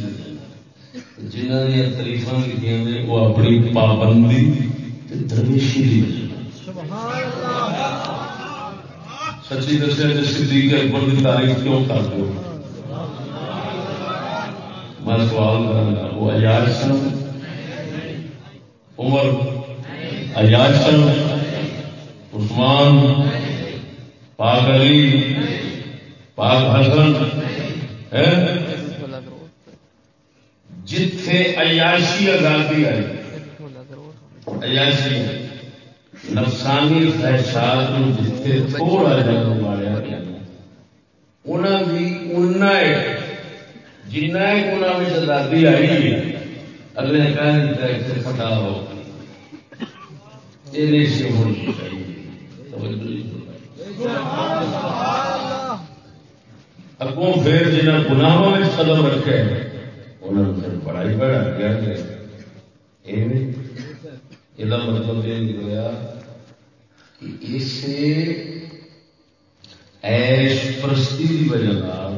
Speaker 1: وجہ نے تریفا لکھیاں وہ اپنی پابندی درویشی کی سچی دسیا جی صدیق اکبر کی تاریخ کیوں کر دو میں سوال کرنا وہ ایاج سن عمر ایاج سن عثمان پاک علی پاک حسن جتھے عیاشی آزادی آئی عیاشی۔ نفسانی خواہشات جتنے تھوڑا جا ماریا گیا۔ انہوں کی اُنہ جنہ انہوں میں آزادی آئی ہے۔ اگلے کہہ دیتا ہے کہ خطا ہو۔ یہ نہیں سی ہونی چاہیے۔ اگوں پھر جنہیں گناہوں میں قدم رکھے ہیں انہوں نے بڑا ہی بڑا کیا یہ مطلب یہ نکلا کہ اسے ایش پرستی کی وجہ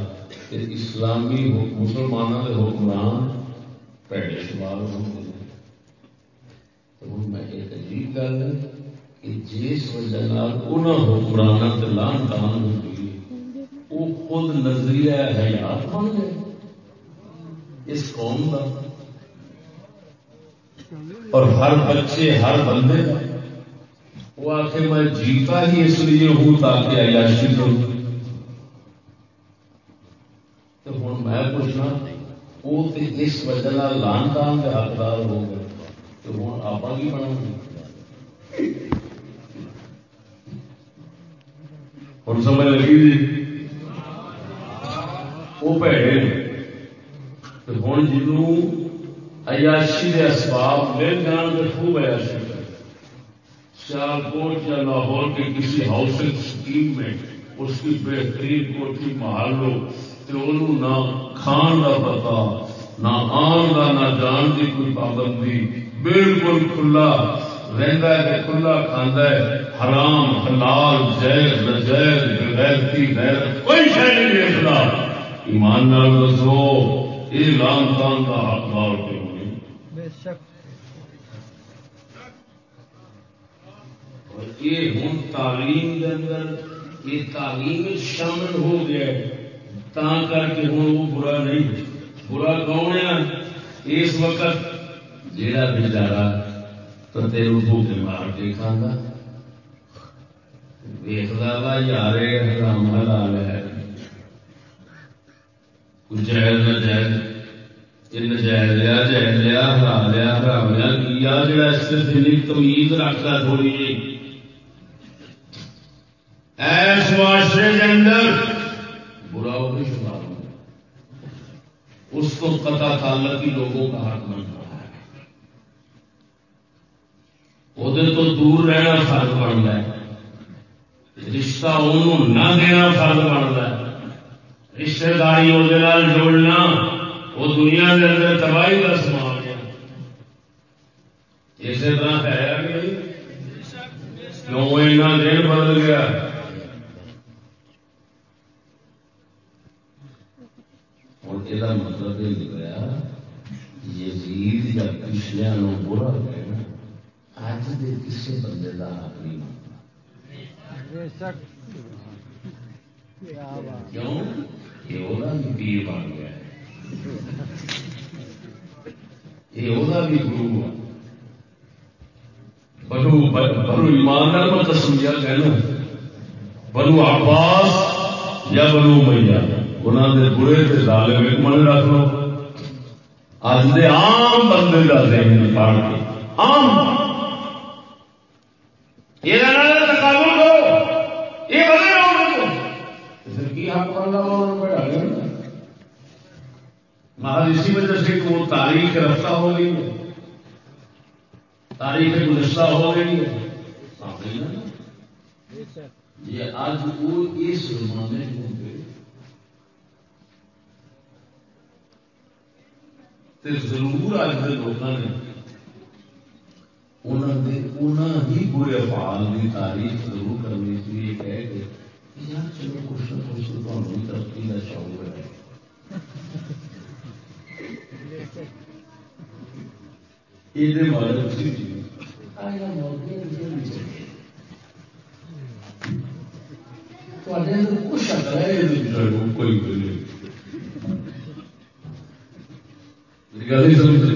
Speaker 1: اسلامی مسلمانوں کے حکمران پیڑے شمار ہوتے ہیں تو میں ایک عجیب گل ہے کہ جس وجہ حکمرانوں سے لان تان ہوئی وہ خود نظریہ حیات بن گئے اس قوم کا۔ اور ہر بچے، ہر بندے کا وہ آ کے میں جیتا ہی اس لیے ہوں تاکہ عیاشی کروں تو ہوں میں پوچھنا وہ تو اس وجہ لان تان کے حقدار ہو گئے تو ہوں آپ کی بنا ہوں سمجھ لگی جی؟ وہ پیڑے ہوں جنوں عیاشی کے اسباب مل جان تو خوب عیاشی سیال کوٹ یا لاہور کے کسی ہاؤسنگ اسکیم میں اس کی بہترین کوٹھی محل لو تو نہ کھان کا پتا نہ آن کا نہ جان کی کوئی پابندی۔ بالکل کھلا رہتا ہے، کھلا کھانا ہے۔ حرام، حلال جائز نجائز بغیرتی غیرت کوئی شہ نہیں دیکھتا ایمان نال دسو یہ لان تان کا حقدار کیوں نہیں بے شک۔ یہ ہوں تعلیم کے اندر یہ تعلیم شامل ہو گیا تا کر کے ہوں وہ برا نہیں برا کون ہے؟ اس وقت جہاں بچارا تو تیرو بھوکے مار کے کھانا ویخلا وا یار حرام حلال ہے۔ کچھ جائز نہ جائز نجائز لیا جائز لیا، حرام لیا حرام لیا، کیا جڑا اس سے تمیز رکھتا تھوڑی جی۔ ایس معاشرے کے اندر برا وہ بھی شمار اس کو قطع تعلق ہی لوگوں کا حق بن رہا ہے۔ وہ تو دور رہنا فرض بن رہا ہے رشتہ انہوں نہ دینا فرض بن رہا ہے رشتے داری وہ جوڑنا وہ دنیا کے اندر تباہی کا سامان ہے۔ اسی طرح ہے کیوں دن بدل گیا؟ اور یہ مطلب یہ نکلا یزید یا پچھلے برا کہنا اج دے کسی بندے کا حق نہیں کیوں؟ یہ وہ پیر بن گیا۔ یہ وہ بھی گرو ہے بنو بنو ایماندار میں سمجھا کہنا بنو عباس یا بنو میاں۔ انہوں نے برے کے ظالم ایک من رکھ لو۔ اج دے عام بندے کا ذہن پڑھ کے۔ عام۔ یہ محض اسی وجہ سے کہ وہ تاریخ رفتہ ہو گئی ہے۔ تاریخ گزشتہ ہو گئی ہے۔ یہ آج وہ اس زمانے میں ضرور اج کے لوگوں نے انہوں نے انہوں ہی برے افعال کی تاریخ ضرور کرنی چاہیے۔ کہہ کے یار چلو کچھ نہ کچھ ele demora né, um dia. Ai, amor, O Adendo, puxa velho, ele jogou um coimbra. Obrigado, Jesus.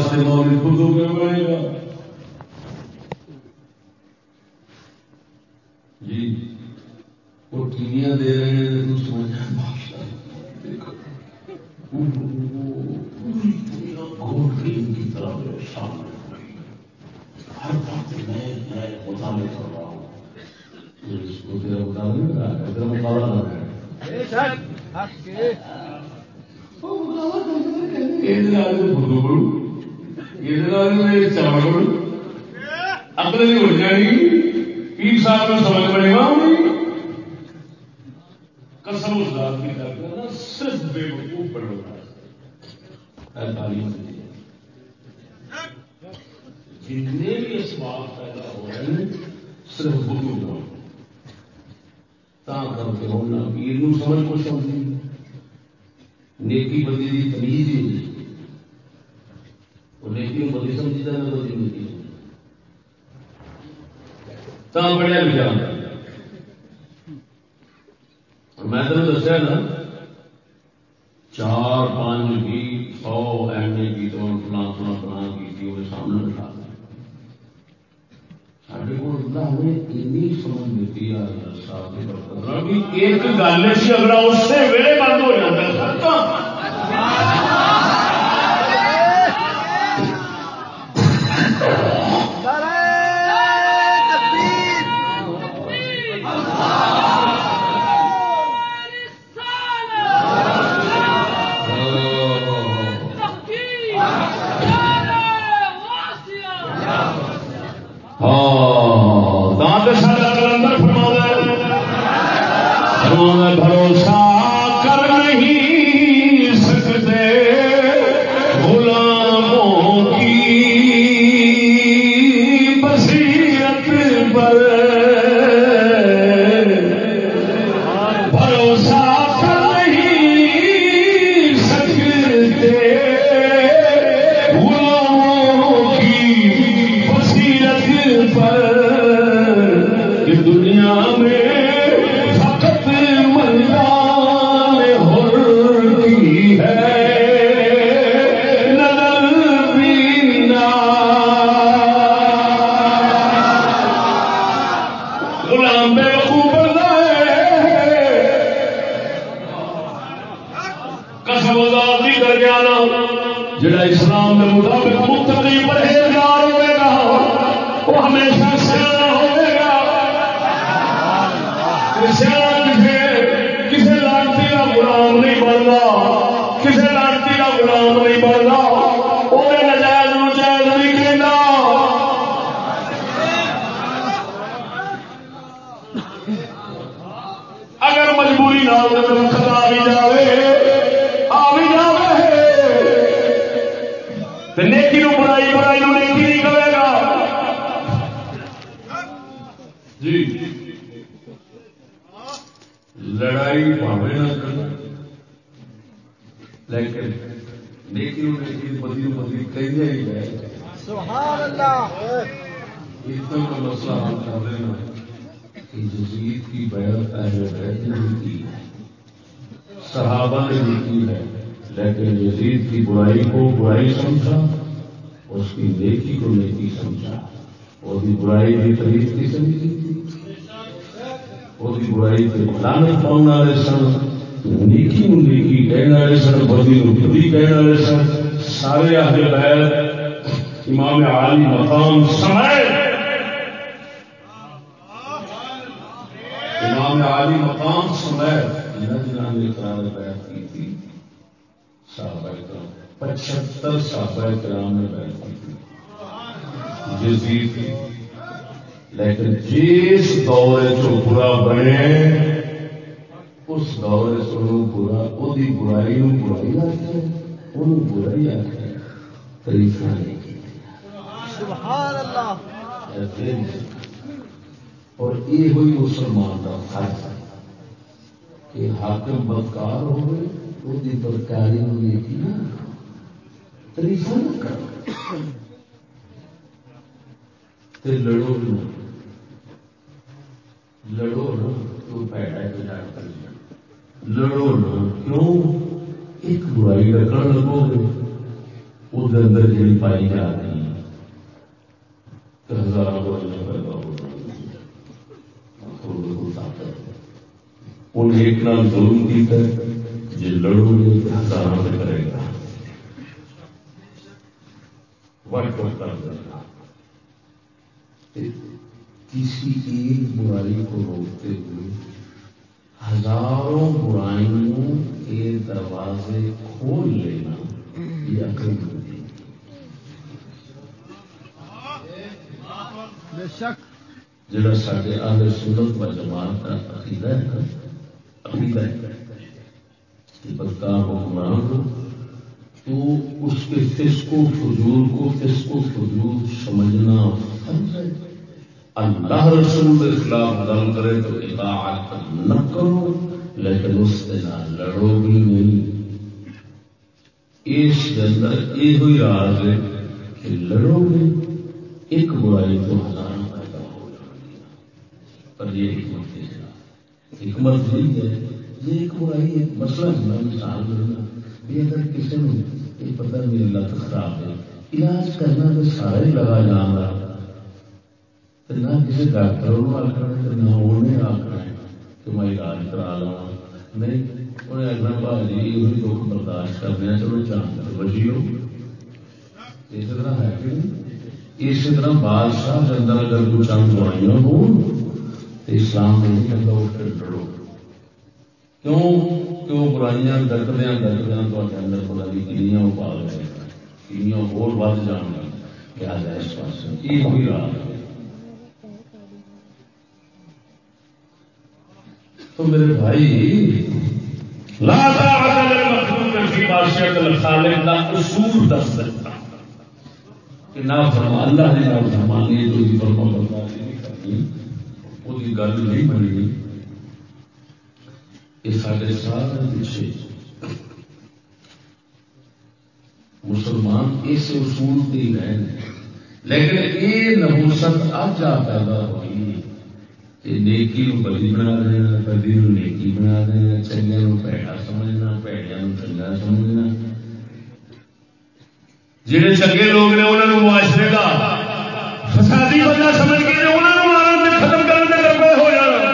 Speaker 1: راستے مومن خود ہو گئے ہیں یہ سمجھ نیکی بندے کی تمیز ہی ہوتی۔ وہ نیکی سمجھی نہ تو بڑھیا لکھا میں تمہیں دسیا نا، چار پانچ بھی سو ایم اے کی تو کہ دیتی ایک گل اسی اگلا اس سے بند ہو جاتا ہے۔ دنیا میں لڑو نا لڑو نا کیوں پیڑا کے کر لڑو نا کیوں ایک برائی رکھنے لگو گے وہ اندر جی پائی جا رہی ہے ہزار برائیاں پیدا ہو رہی ان ایک نام ظلم کیتا ہے جی لڑو گے ہزار میں کرے گا ورک کر دے گا کسی ایک برائی کو روکتے ہوئے ہزاروں برائیوں کے دروازے کھول لینا یہ عقل ہوتی جڑا سارے آگے سنت و جماعت کا عقیدہ ہے نا بدکار حکمران ہو تو اس کے فسق و فضول کو فسق و فضول سمجھنا اللہ رسول کے خلاف گل کرے تو اطاعت نہ کرو، لیکن اس کے لڑو بھی نہیں۔ اس کے اندر یہ راز ہے کہ لڑو گے، ایک برائی تو ہزار پیدا ہو جائے پر یہ حکمت کے حکمت یہی ہے، یہ ایک برائی ایک مسئلہ ہونا مثال دینا بھی اگر کسی نے یہ پتا میری لت خراب ہے، علاج کرنا تو سارا ہی لگا جان رہا نہ کسی ڈاکٹر نہ انہیں آخنا کہ میں علاج کرا لوا نہیں، انہیں آخنا بھائی یہ دکھ برداشت کرنے چلو چاند بچی ہو۔ اسی طرح ہے کہ اسی طرح بادشاہ کے اندر اگر کچھ چند دوائیاں ہو اسلام نہیں کہتا اس کے لڑو۔ کیوں؟ کہ وہ برائیاں ڈکدیا ڈکدیا تے اندر پتا نہیں کنیاں پا گئے کنیاں اور ود جان گا کیا جائے اس پاس یہ ہوئی راہ تو میرے بھائی، لا خالق کا اصول دس سکتا۔ کہ نہ فرما، اللہ نے نہ فرمانی جو فرما برداشت نہیں کرنی وہ گل نہیں بنی۔ یہ سارے سارے پیچھے مسلمان اس اصول سے ہی رہے لیکن یہ نبوست اب جا پیدا ہوئی۔ نیکی نو بدی بنا دینا بدی نیکی بنا دینا چنگیا پیڑا سمجھنا پیڑیا چنگا سمجھنا۔ جہے چنگے لوگ نے انہوں نے معاشرے کا فسادی بندہ سمجھ کے انہوں نے مارا ختم کرنے لگے ہو جانا۔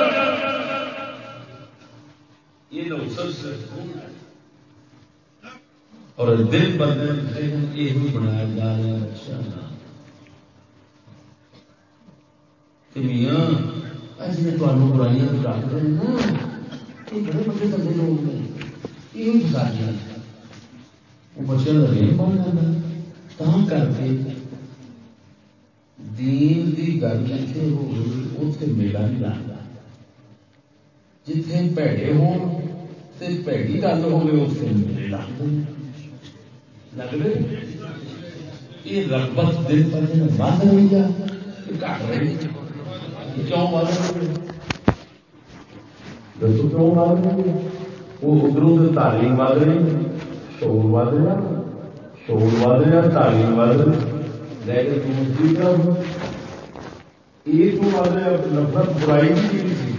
Speaker 1: اور دن ب دن یہ بنایا جا رہا ہے اچھا میاں اج تمہیں برائیاں تو ڈاک رہے نا یہ بڑے بڑے بندے لوگ نے؟ یہ فسادی وہ بچے کا ریم بن جاتا کر کے دین کی گل جیسے ہوگی اتنے میلہ نہیں لگتا جتنے پیڑے ہو پیڑی گل ہوگی اتنے میلے لگتے لگتے یہ رغبت دن پر دن بند رہی ہے گھٹ رہی ہے۔ کیوں بند رہی دسو کیوں ود رہی وہ ادھر ادھر تعلیم ود رہی شور ود رہا شور ود رہا تعلیم ود رہی لیکن دوسری طرف یہ تو ود رہا نفرت برائی بھی تھی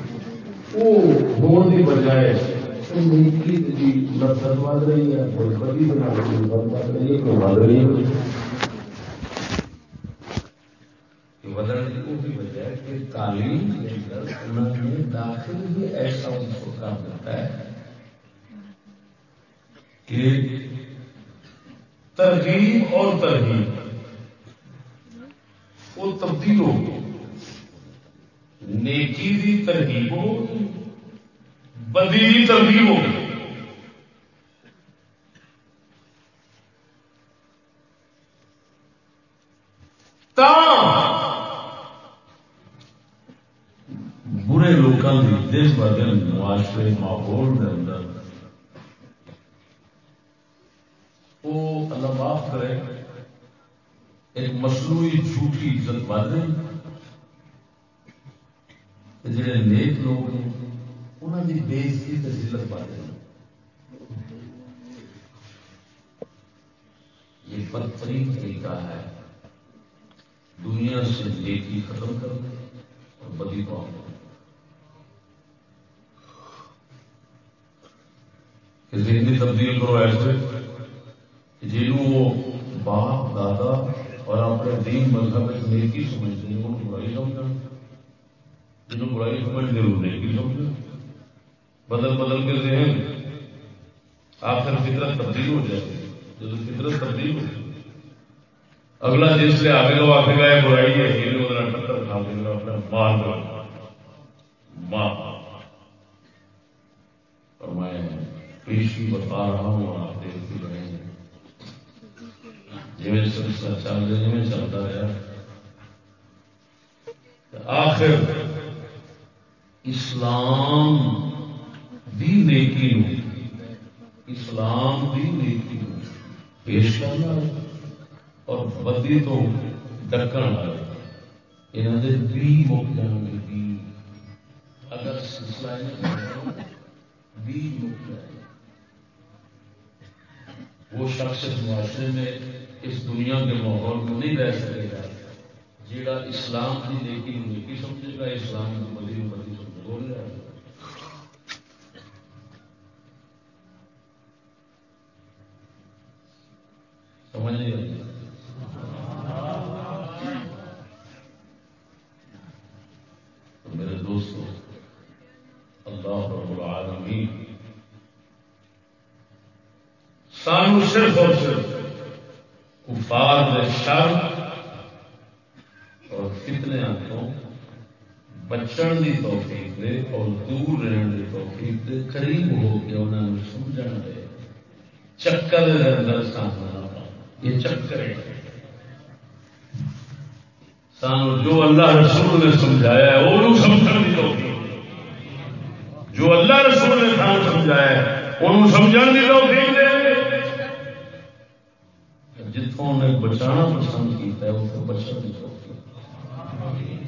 Speaker 1: وہ ہونے کی بجائے نفرت ود رہی ہے ود رہی ہے کیوں ود رہی ہے بدلنے کی وہ وجہ ہے کہ تعلیم کے اندر انہوں نے داخل بھی ایسا ان کو کر دیتا ہے کہ ترغیب اور ترغیب وہ تبدیل ہو گئی نیکی کی ترغیب ہو گئی بدی کی ترغیب ہو گئی لوگوں کی معاشرے ماحول کے اندر، وہ اللہ معاف کرے، ایک مصنوعی جھوٹی عزت بڑھ رہی جڑے نیک لوگ ہیں انہوں کی بےزتی سے ضلعت رہی یہ بدترین طریقہ ہے۔ دنیا سے نیکی ختم کر اور بدی پاؤں زندگی تبدیل کرو ایسے جنہوں وہ باپ دادا اور اپنے دین مذہب نیکی سمجھتے ہیں انہوں برائی سمجھنا جنہوں برائی سمجھتے وہ نیکی سمجھنا بدل بدل کے ذہن آخر فطرت تبدیل ہو جائے جب فطرت تبدیل ہو اگلا جس سے آگے گا آگے گا برائی ہے یہ ٹکر کھا دے گا اپنا مار ماں پیشی بتا رہا ہوں اور آپ دیکھتے رہے ہیں جی سلسلہ چل رہے جی چلتا رہا آخر اسلام دی نیکی نو۔ اسلام دی نیکی نو۔ پیش کرنا اور بدی تو ڈکن والے۔ یہاں کے بی مک جان گے بی اگر سلسلہ بی مک جائے وہ شخص معاشرے میں اس دنیا کے ماحول میں نہیں رہ سکے گا جا اسلام کی نیکی نیکی سمجھے گا، اسلام کی بدی بدی سمجھے بول رہا ہے سمجھ نہیں آئی میرے دوستوں اللہ رب العالمین سانو صرف اور صرف کفار شر اور کتنے تو بچن کی توفیق دے اور دور رہن کی توفیق دے، قریب ہو کے انہوں نے سمجھنا دے۔ چکر اندر سامنا یہ چکر ہے۔ سانو جو اللہ رسول نے سمجھایا ہے وہ سمجھنے کی توفیق۔ جو اللہ رسول نے سانو سمجھایا ہے انہوں سمجھنے کی توفیق دے۔ جتوں نے بچانا پسند کیا ہے اتوں بچن کی آخر